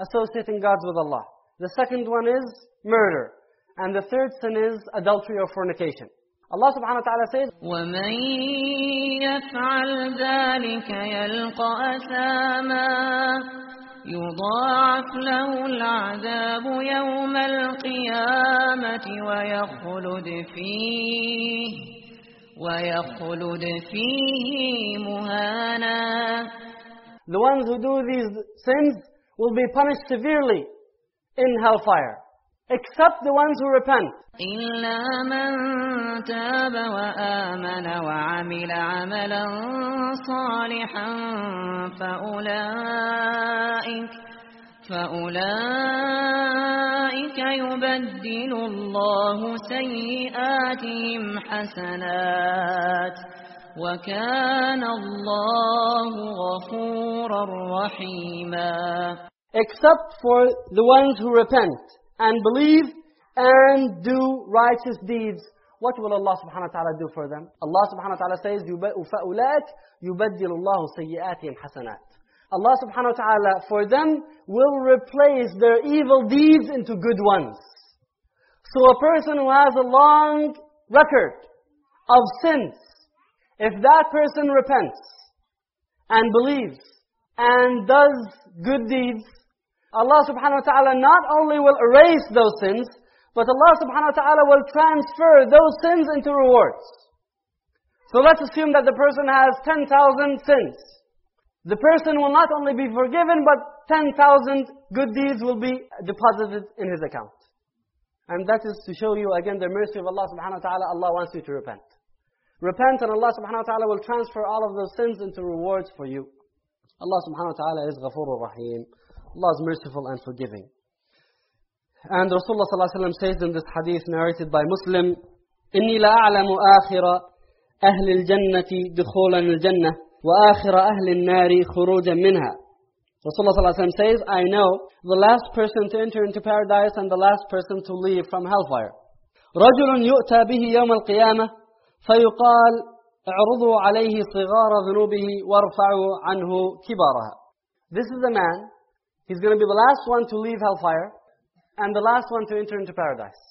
associating gods with Allah. The second one is murder. And the third sin is adultery or fornication. الله سبحانه وتعالى سيد ومن يفعل ذلك يلقى أساما يضاعف له العذاب يوم القيامة ويخلد فيه ويخلد فيه مهانا The ones who do these sins will be punished severely in hellfire. Except the ones who repent. إلا من تاب وآمن وعمل عملا صالحا فأولئك فأولئك يبدل الله سيئاتهم حسنات وكان الله غفورا رحيما Except for the ones who repent and believe and do righteous deeds. What will Allah subhanahu wa ta'ala do for them? Allah subhanahu wa ta'ala says, فَأُولَٰئِكَ يُبَدِّلُ اللَّهُ سَيِّئَاتِهِمْ حَسَنَاتٍ Allah subhanahu wa ta'ala, for them, will replace their evil deeds into good ones. So a person who has a long record of sins, if that person repents and believes and does good deeds, Allah subhanahu wa ta'ala not only will erase those sins, but Allah subhanahu wa ta'ala will transfer those sins into rewards. So let's assume that the person has 10,000 sins. The person will not only be forgiven, but 10,000 good deeds will be deposited in his account. And that is to show you again the mercy of Allah subhanahu wa ta'ala. Allah wants you to repent. Repent and Allah subhanahu wa ta'ala will transfer all of those sins into rewards for you. Allah subhanahu wa ta'ala is Ghafurur Rahim. Allah is merciful and forgiving. And Rasulullah sallallahu alaihi wasallam says in this hadith narrated by Muslim, إني لا أعلم آخر أهل الجنة دخولا الجنة وآخر أهل النار خروجا منها. Rasulullah sallallahu alaihi wasallam says, I know the last person to enter into paradise and the last person to leave from hellfire. رجل يؤتى به يوم القيامة فيقال اعرضوا عليه صغار ذنوبه وارفعوا عنه كبارها. This is the man, he's going to be the last one to leave hellfire and the last one to enter into paradise.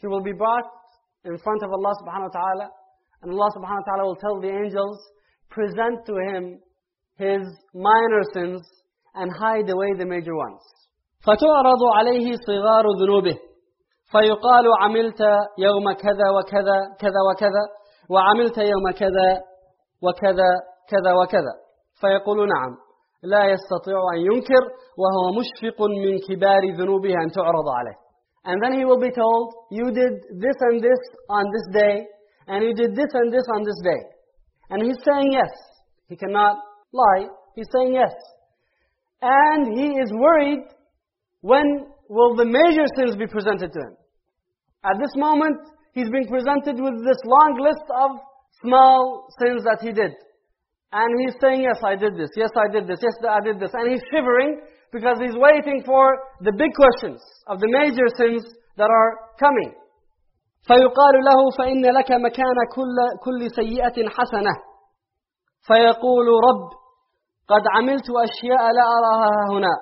He will be brought in front of Allah subhanahu wa ta'ala and Allah subhanahu wa ta'ala will tell the angels, present to him his minor sins and hide away the major ones. فتعرض عليه صغار ذنوبه فيقال عملت يوم كذا وكذا كذا وكذا وعملت يوم كذا وكذا كذا وكذا فيقول نعم لا يستطيع أن ينكر وهو مشفق من كبار ذنوبه أن تعرض عليه And then he will be told, you did this and this on this day, and you did this and this on this day. And he's saying yes. He cannot lie. He's saying yes. And he is worried when will the major sins be presented to him. At this moment, he's being presented with this long list of small sins that he did. And he's saying, yes, I did this, yes, I did this, yes, I did this. And he's shivering because he's waiting for the big questions of the major sins that are coming. فيقال له فإن لك مكان كل, كل سيئة حسنة فيقول رب قد عملت أشياء لا أراها هنا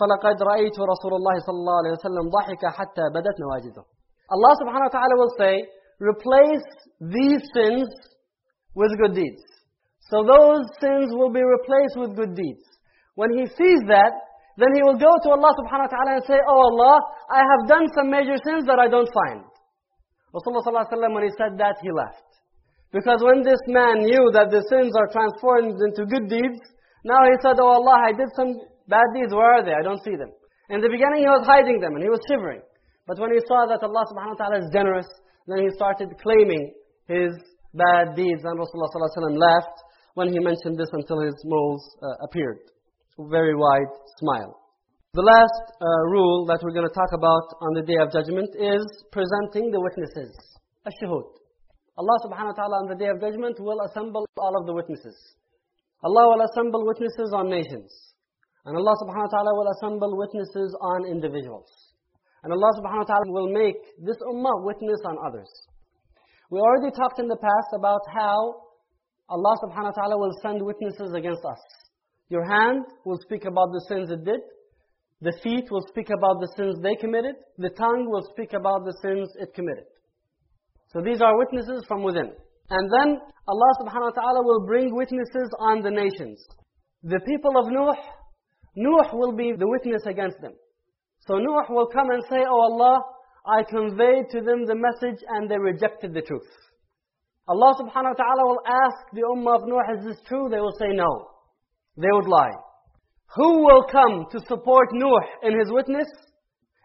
فلقد رأيت رسول الله صلى الله عليه وسلم ضحك حتى بدت نواجذه Allah subhanahu wa ta'ala will say, replace these sins with good deeds. so those sins will be replaced with good deeds. When he sees that, then he will go to Allah subhanahu wa ta'ala and say, Oh Allah, I have done some major sins that I don't find. Rasulullah sallallahu alayhi wa when he said that, he left. Because when this man knew that the sins are transformed into good deeds, now he said, Oh Allah, I did some bad deeds, where are they? I don't see them. In the beginning he was hiding them and he was shivering. But when he saw that Allah subhanahu wa ta'ala is generous, then he started claiming his bad deeds. And Rasulullah sallallahu alayhi wa left. When he mentioned this until his moles uh, appeared. Very wide smile. The last uh, rule that we're going to talk about on the Day of Judgment is presenting the witnesses. Ash-shuhud. Allah subhanahu wa ta'ala on the Day of Judgment will assemble all of the witnesses. Allah will assemble witnesses on nations. And Allah subhanahu wa ta'ala will assemble witnesses on individuals. And Allah subhanahu wa ta'ala will make this ummah witness on others. We already talked in the past about how Allah subhanahu wa ta'ala will send witnesses against us. Your hand will speak about the sins it did. The feet will speak about the sins they committed. The tongue will speak about the sins it committed. So these are witnesses from within. And then Allah subhanahu wa ta'ala will bring witnesses on the nations. The people of Nuh, Nuh will be the witness against them. So Nuh will come and say, Oh Allah, I conveyed to them the message and they rejected the truth. Allah subhanahu wa ta'ala will ask the ummah of Nuh, is this true? They will say no. They would lie. Who will come to support Nuh in his witness?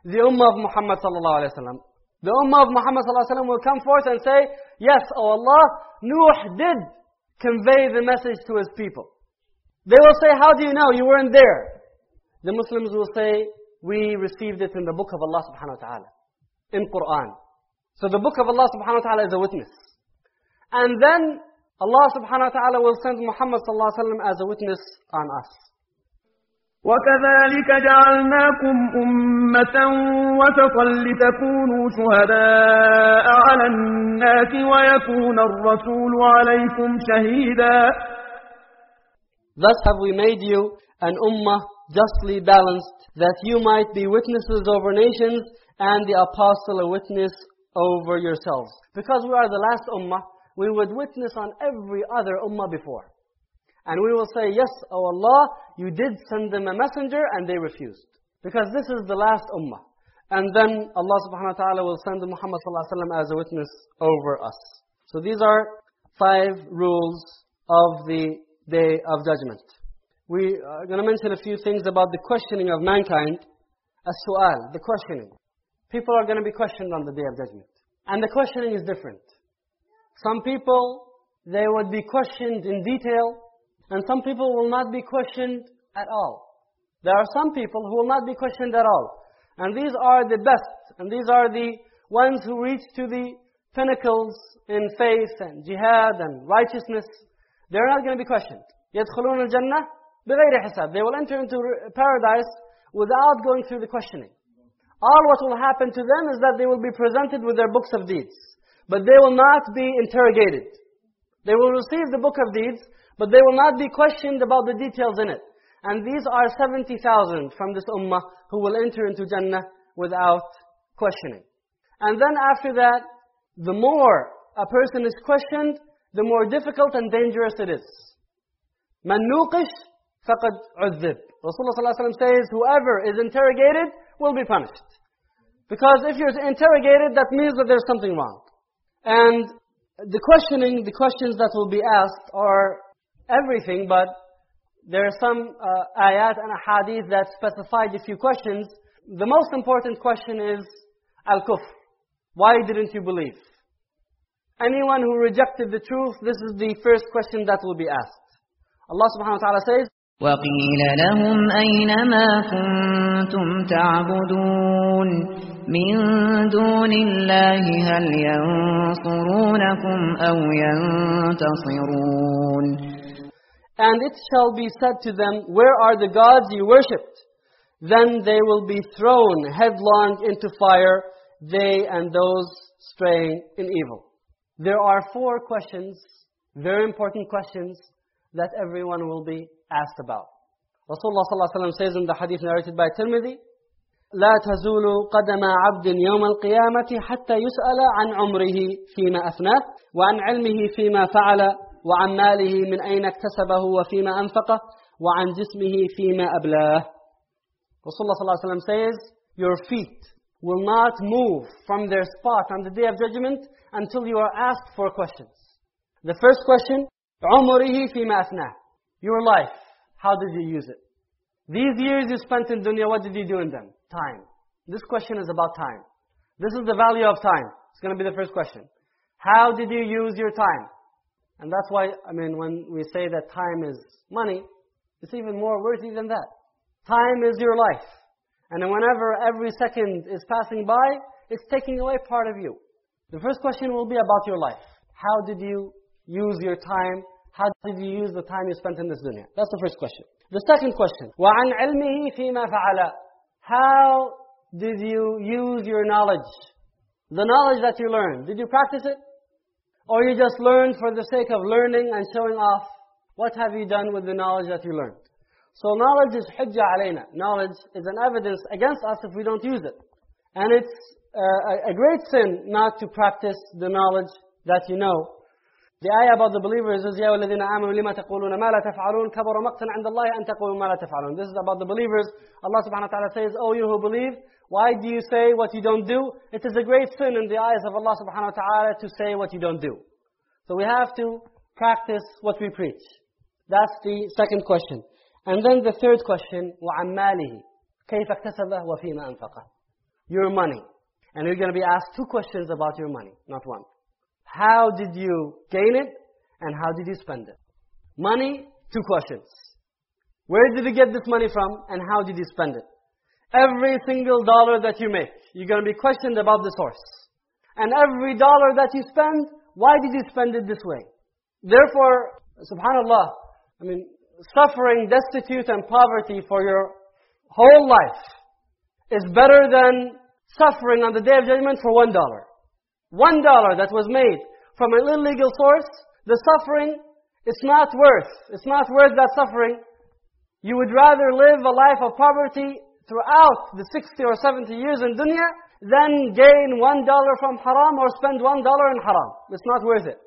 The ummah of Muhammad sallallahu alayhi wa sallam. The ummah of Muhammad ﷺ will come forth and say, Yes, O Allah, Nuh did convey the message to his people. They will say, How do you know? You weren't there. The Muslims will say, We received it in the book of Allah subhanahu wa ta'ala. In Quran. So the book of Allah subhanahu wa ta'ala is a witness. And then Allah subhanahu wa ta'ala will send Muhammad sallallahu alayhi wa sallam as a witness on us. وكذلك جعلناكم أمة وسطا لتكونوا شهداء على الناس ويكون الرسول عليكم شهيدا Thus have we made you an ummah justly balanced, that you might be witnesses over nations, and the apostle a witness over yourselves. Because we are the last ummah, we would witness on every other ummah before. And we will say, Yes, O Allah, you did send them a messenger and they refused. Because this is the last ummah. And then Allah subhanahu wa ta'ala will send Muhammad sallallahu alayhi wa as a witness over us. So these are five rules of the Day of Judgment. We are going to mention a few things about the questioning of mankind. As-su'al, the questioning. People are going to be questioned on the Day of Judgment. And the questioning is different. Some people, they would be questioned in detail and some people will not be questioned at all. There are some people who will not be questioned at all. And these are the best. And these are the ones who reach to the pinnacles in faith and jihad and righteousness. They're not going to be questioned. يَدْخُلُونَ الْجَنَّةِ بِغَيْرِ حِسَابٍ They will enter into paradise without going through the questioning. All what will happen to them is that they will be presented with their books of deeds. But they will not be interrogated. They will receive the book of deeds, but they will not be questioned about the details in it. And these are 70,000 from this ummah who will enter into Jannah without questioning. And then after that, the more a person is questioned, the more difficult and dangerous it is. مَنْ نُوقِشْ فَقَدْ عُذِّبْ Rasulullah ﷺ says, whoever is interrogated will be punished. Because if you're interrogated, that means that there's something wrong. And the questioning, the questions that will be asked are everything, but there are some uh, ayat and hadith that specified a few questions. The most important question is al-kufr. Why didn't you believe? Anyone who rejected the truth, this is the first question that will be asked. Allah subhanahu wa ta'ala says, وقيل لهم أين ما كنتم تعبدون من دون الله هل ينصرونكم أو ينتصرون And it shall be said to them, Where are the gods you worshipped? Then they will be thrown headlong into fire, they and those straying in evil. There are four questions, very important questions, that everyone will be asked about. Rasulullah ﷺ says in the hadith narrated by Tirmidhi, لا تزول قدم عبد يوم القيامة حتى يسأل عن عمره فيما أفناه وعن علمه فيما فعل وعن ماله من أين اكتسبه وفيما أنفقه وعن جسمه فيما أبلاه Rasulullah ﷺ says, Your feet will not move from their spot on the Day of Judgment until you are asked four questions. The first question, عُمُرِهِ فِيمَا أَفْنَاهِ Your life, how did you use it? These years you spent in dunya, what did you do in them? Time. This question is about time. This is the value of time. It's going to be the first question. How did you use your time? And that's why, I mean, when we say that time is money, it's even more worthy than that. Time is your life. And whenever every second is passing by, it's taking away part of you. The first question will be about your life. How did you use your time? How did you use the time you spent in this dunya? That's the first question. The second question, وَعَنْ عِلْمِهِ فِي مَا فَعَلَ how did you use your knowledge? The knowledge that you learned, did you practice it? Or you just learned for the sake of learning and showing off? What have you done with the knowledge that you learned? So knowledge is hujja alayna. Knowledge is an evidence against us if we don't use it. And it's uh, a great sin not to practice the knowledge that you know. The ayah about the believers is, يَا وَالَّذِينَ آمَنُوا لِمَا تَقُولُونَ مَا لَا تَفْعَلُونَ كَبَرَ مَقْتًا عِنْدَ اللَّهِ أَن تَقُولُوا مَا لَا تَفْعَلُونَ This is about the believers. Allah subhanahu wa ta'ala says, O you who believe, why do you say what you don't do? It is a great sin in the eyes of Allah subhanahu wa ta'ala to say what you don't do. So we have to practice what we preach. That's the second question. And then the third question, وَعَمَّالِهِ مَالِهِ كَيْفَ اكْتَسَبَهُ وَفِيمَ أَنْفَقَهُ Your money. And you're going to be asked two questions about your money, not one. How did you gain it? And how did you spend it? Money, two questions. Where did you get this money from? And how did you spend it? Every single dollar that you make, you're going to be questioned about the source. And every dollar that you spend, why did you spend it this way? Therefore, subhanAllah, I mean, suffering, destitute and poverty for your whole life is better than suffering on the Day of Judgment for one dollar. One dollar that was made from an illegal source, the suffering, it's not worth. It's not worth that suffering. You would rather live a life of poverty throughout the 60 or 70 years in dunya than gain one dollar from haram or spend one dollar in haram. It's not worth it.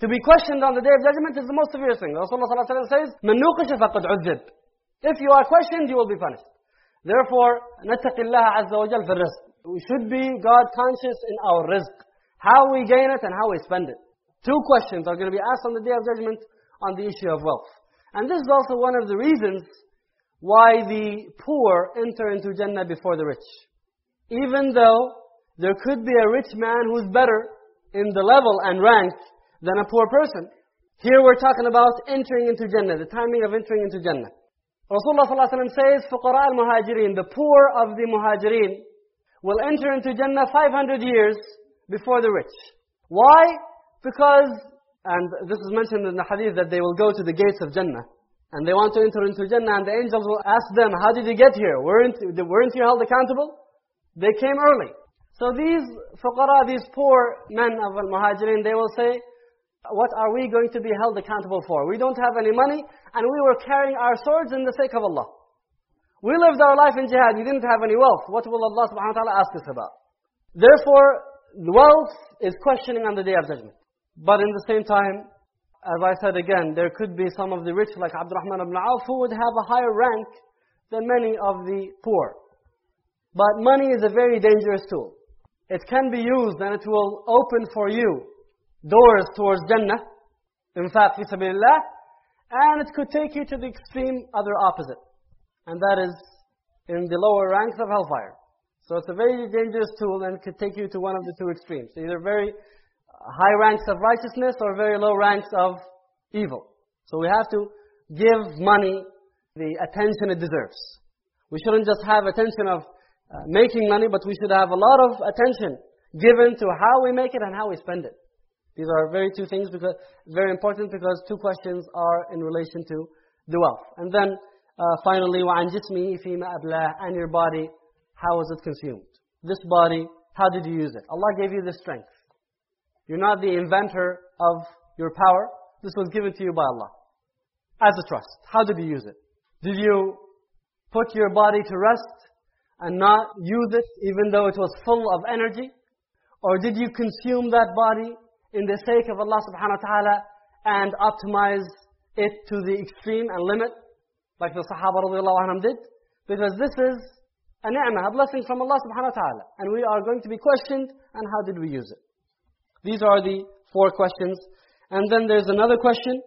To be questioned on the Day of Judgment is the most severe thing. Rasulullah says, مَنْ نُوقِشَ فَقَدْ عُذِّبْ If you are questioned, you will be punished. Therefore, نَتَّقِ اللَّهَ عَزَّ وَجَلْ فِي الرِّزْقِ We should be God conscious in our rizq. How we gain it and how we spend it. Two questions are going to be asked on the Day of Judgment on the issue of wealth. And this is also one of the reasons why the poor enter into Jannah before the rich. Even though there could be a rich man who's better in the level and rank than a poor person. Here we're talking about entering into Jannah, the timing of entering into Jannah. Rasulullah ﷺ says, فُقَرَاء الْمُهَاجِرِينَ The poor of the muhajirin will enter into Jannah 500 years before the rich. Why? Because, and this is mentioned in the hadith that they will go to the gates of Jannah. And they want to enter into Jannah and the angels will ask them, how did you get here? Weren't, weren't you held accountable? They came early. So these fuqara, these poor men of al-muhajirin, they will say, what are we going to be held accountable for? We don't have any money, and we were carrying our swords in the sake of Allah. We lived our life in jihad, we didn't have any wealth. What will Allah subhanahu wa ta'ala ask us about? Therefore, wealth is questioning on the Day of Judgment. But in the same time, as I said again, there could be some of the rich like Abdurrahman ibn Auf who would have a higher rank than many of the poor. But money is a very dangerous tool. It can be used and it will open for you doors towards Jannah, infaq, fi sabilillah, and it could take you to the extreme other opposite. And that is in the lower ranks of hellfire. So it's a very dangerous tool and could take you to one of the two extremes. Either very high ranks of righteousness or very low ranks of evil. So we have to give money the attention it deserves. We shouldn't just have attention of uh, making money, but we should have a lot of attention given to how we make it and how we spend it. These are very two things because very important because two questions are in relation to the wealth. And then uh, finally, وَعَنْ جِسْمِهِ فِي مَا أَبْلَاهِ And your body, how was it consumed? This body, how did you use it? Allah gave you this strength. You're not the inventor of your power. This was given to you by Allah. As a trust. How did you use it? Did you put your body to rest and not use it even though it was full of energy? Or did you consume that body in the sake of Allah subhanahu wa ta'ala and optimize it to the extreme and limit, like the Sahaba radiallahu anhum did. Because this is a ni'mah, a blessing from Allah subhanahu wa ta'ala. And we are going to be questioned, and how did we use it? These are the four questions. And then there's another question,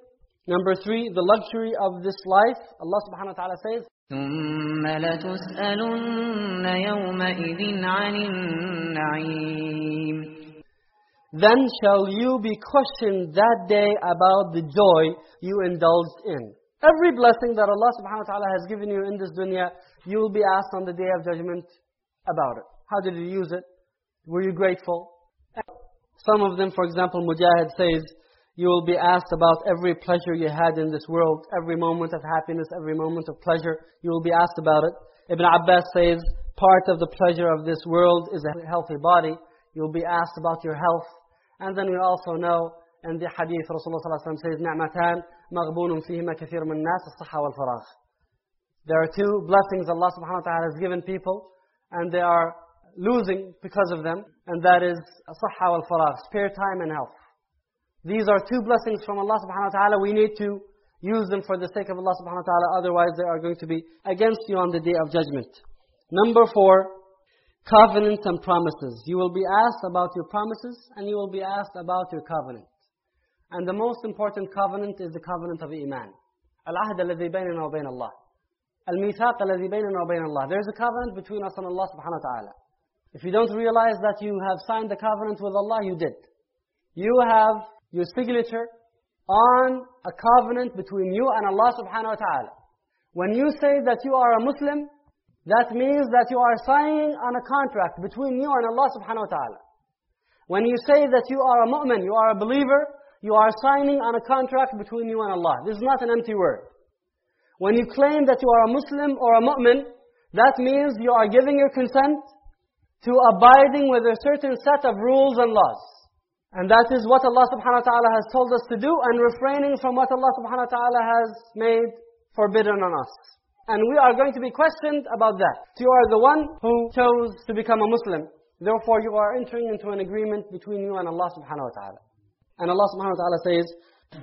number three, the luxury of this life. Allah subhanahu wa ta'ala says, ثم لتسألن يومئذ عن النعيم then shall you be questioned that day about the joy you indulged in. Every blessing that Allah subhanahu wa ta'ala has given you in this dunya, you will be asked on the day of judgment about it. How did you use it? Were you grateful? Some of them, for example, Mujahid says, you will be asked about every pleasure you had in this world, every moment of happiness, every moment of pleasure, you will be asked about it. Ibn Abbas says, part of the pleasure of this world is a healthy body. You'll be asked about your health. And then we also know in the hadith Rasulullah ﷺ says, نعمتان مغبون فيهما كثير من الناس الصحة والفراغ. There are two blessings Allah subhanahu wa ta'ala has given people, and they are losing because of them, and that is صحة والفراغ, spare time and health. These are two blessings from Allah subhanahu wa ta'ala. We need to use them for the sake of Allah subhanahu wa ta'ala, otherwise they are going to be against you on the day of judgment. Number four, covenant and promises. You will be asked about your promises, and you will be asked about your covenant. And the most important covenant is the covenant of Iman. العهد الذي بيننا وبين الله. الميثاق الذي بيننا وبين الله. There is a covenant between us and Allah subhanahu wa ta'ala. If you don't realize that you have signed the covenant with Allah, you did. You have your signature on a covenant between you and Allah subhanahu wa ta'ala. When you say that you are a Muslim, that means that you are signing on a contract between you and Allah subhanahu wa ta'ala. When you say that you are a mu'min, you are a believer, you are signing on a contract between you and Allah. This is not an empty word. When you claim that you are a Muslim or a mu'min, that means you are giving your consent to abiding with a certain set of rules and laws. And that is what Allah subhanahu wa ta'ala has told us to do and refraining from what Allah subhanahu wa ta'ala has made forbidden on us. And we are going to be questioned about that. You are the one who chose to become a Muslim. Therefore, you are entering into an agreement between you and Allah subhanahu wa ta'ala. And Allah subhanahu wa ta'ala says,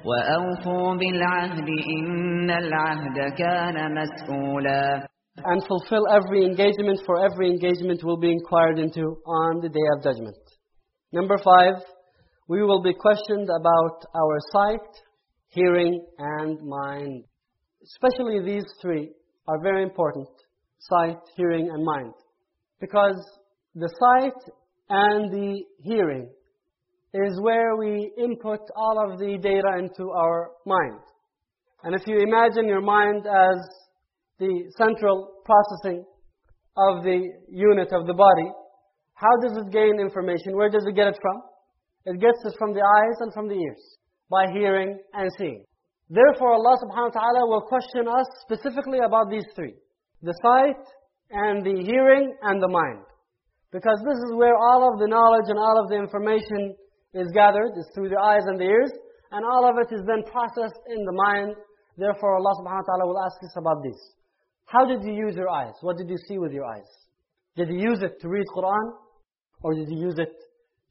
وَأَوْفُوا بِالْعَهْدِ إِنَّ الْعَهْدَ كَانَ مَسْئُولًا and fulfill every engagement, for every engagement will be inquired into on the day of judgment. Number five, we will be questioned about our sight, hearing, and mind. Especially these three are very important, sight, hearing, and mind. Because the sight and the hearing is where we input all of the data into our mind. And if you imagine your mind as the central processing of the unit of the body, how does it gain information? Where does it get it from? It gets it from the eyes and from the ears, by hearing and seeing. Therefore, Allah subhanahu wa ta'ala will question us specifically about these three. The sight, and the hearing, and the mind. Because this is where all of the knowledge and all of the information is gathered, is through the eyes and the ears, and all of it is then processed in the mind. Therefore, Allah subhanahu wa ta'ala will ask us about this. How did you use your eyes? What did you see with your eyes? Did you use it to read Quran? Or did you use it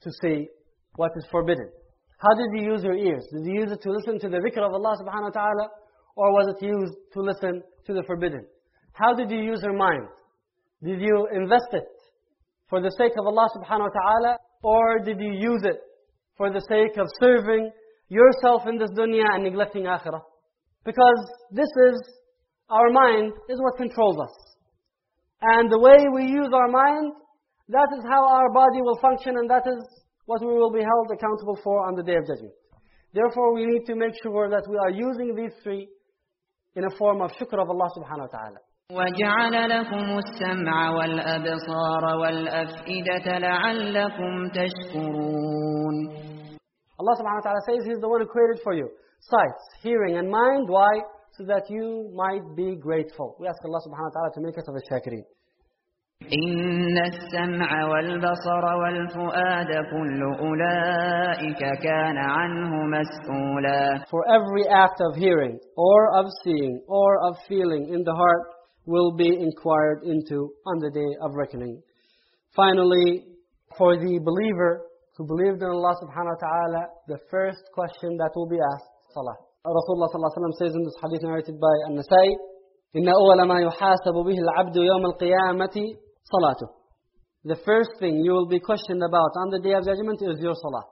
to see what is forbidden? How did you use your ears? Did you use it to listen to the dhikr of Allah subhanahu wa ta'ala? Or was it used to listen to the forbidden? How did you use your mind? Did you invest it for the sake of Allah subhanahu wa ta'ala? Or did you use it for the sake of serving yourself in this dunya and neglecting akhirah? Because this is our mind is what controls us. And the way we use our mind, that is how our body will function and that is what we will be held accountable for on the Day of Judgment. Therefore, we need to make sure that we are using these three in a form of shukr of Allah subhanahu wa ta'ala. وَجَعَلَ لَكُمُ السَّمْعَ وَالْأَبْصَارَ وَالْأَفْئِدَةَ لَعَلَّكُمْ تَشْكُرُونَ Allah subhanahu wa ta'ala says He's the one who created for you sights, hearing and mind. Why? so that you might be grateful. We ask Allah subhanahu wa ta'ala to make us of the shakirin. إن السمع والبصر والفؤاد كل أولئك كان عنه مسؤولا For every act of hearing, or of seeing, or of feeling in the heart will be inquired into on the day of reckoning. Finally, for the believer who believed in Allah subhanahu wa ta'ala, the first question that will be asked, salah. Rasulullah sallallahu alaihi wasallam says in this hadith narrated by An-Nasai, إن أول ما يحاسب به العبد يوم القيامة صلاته. The first thing you will be questioned about on the day of judgment is your salah.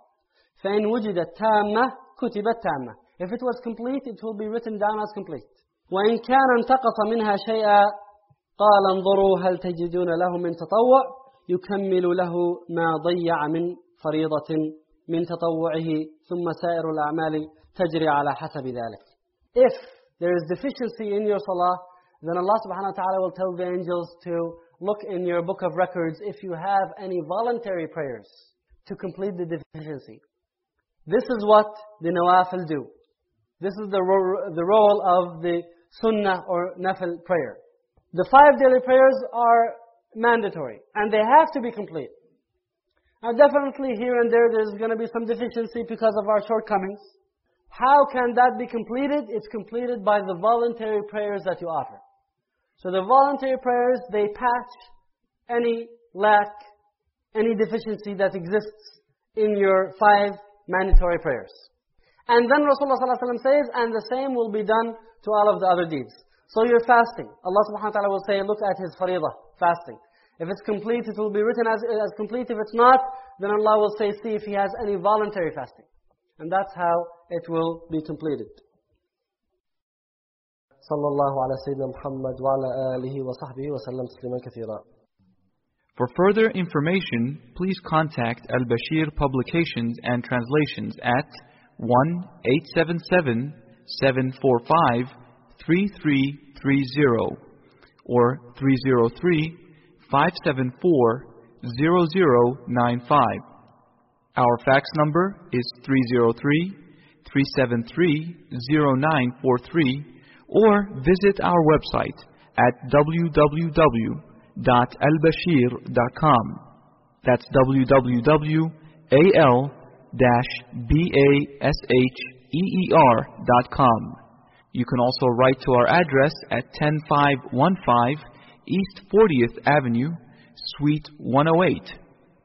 فإن وجدت تامة كتبت تامة. If it was complete, it will be written down as complete. وإن كان انتقص منها شيئا قال انظروا هل تجدون له من تطوع يكمل له ما ضيع من فريضة من تطوعه ثم سائر الأعمال تجري على حسب ذلك. If there is deficiency in your salah, then Allah subhanahu wa ta'ala will tell the angels to look in your book of records if you have any voluntary prayers to complete the deficiency. This is what the nawafil do. This is the, ro the role of the sunnah or nafil prayer. The five daily prayers are mandatory and they have to be complete. Now definitely here and there there's going to be some deficiency because of our shortcomings. How can that be completed? It's completed by the voluntary prayers that you offer. So the voluntary prayers, they patch any lack, any deficiency that exists in your five mandatory prayers. And then Rasulullah ﷺ says, and the same will be done to all of the other deeds. So you're fasting. Allah subhanahu wa ta'ala will say, look at his faridah, fasting. If it's complete, it will be written as, as complete. If it's not, then Allah will say, see if he has any voluntary fasting. And that's how it will be completed. For further information, please contact Al-Basheer Publications and Translations at 1-877- 745 3330 or 303 574 0095. Our fax number is 303 373 0943 or visit our website at www.albasheer.com. That's www.al-basheer.com. You can also write to our address at 10515 East 40th Avenue, Suite 108,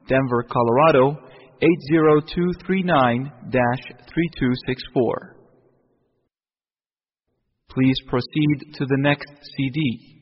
Denver, Colorado 80239-3264. Please proceed to the next CD.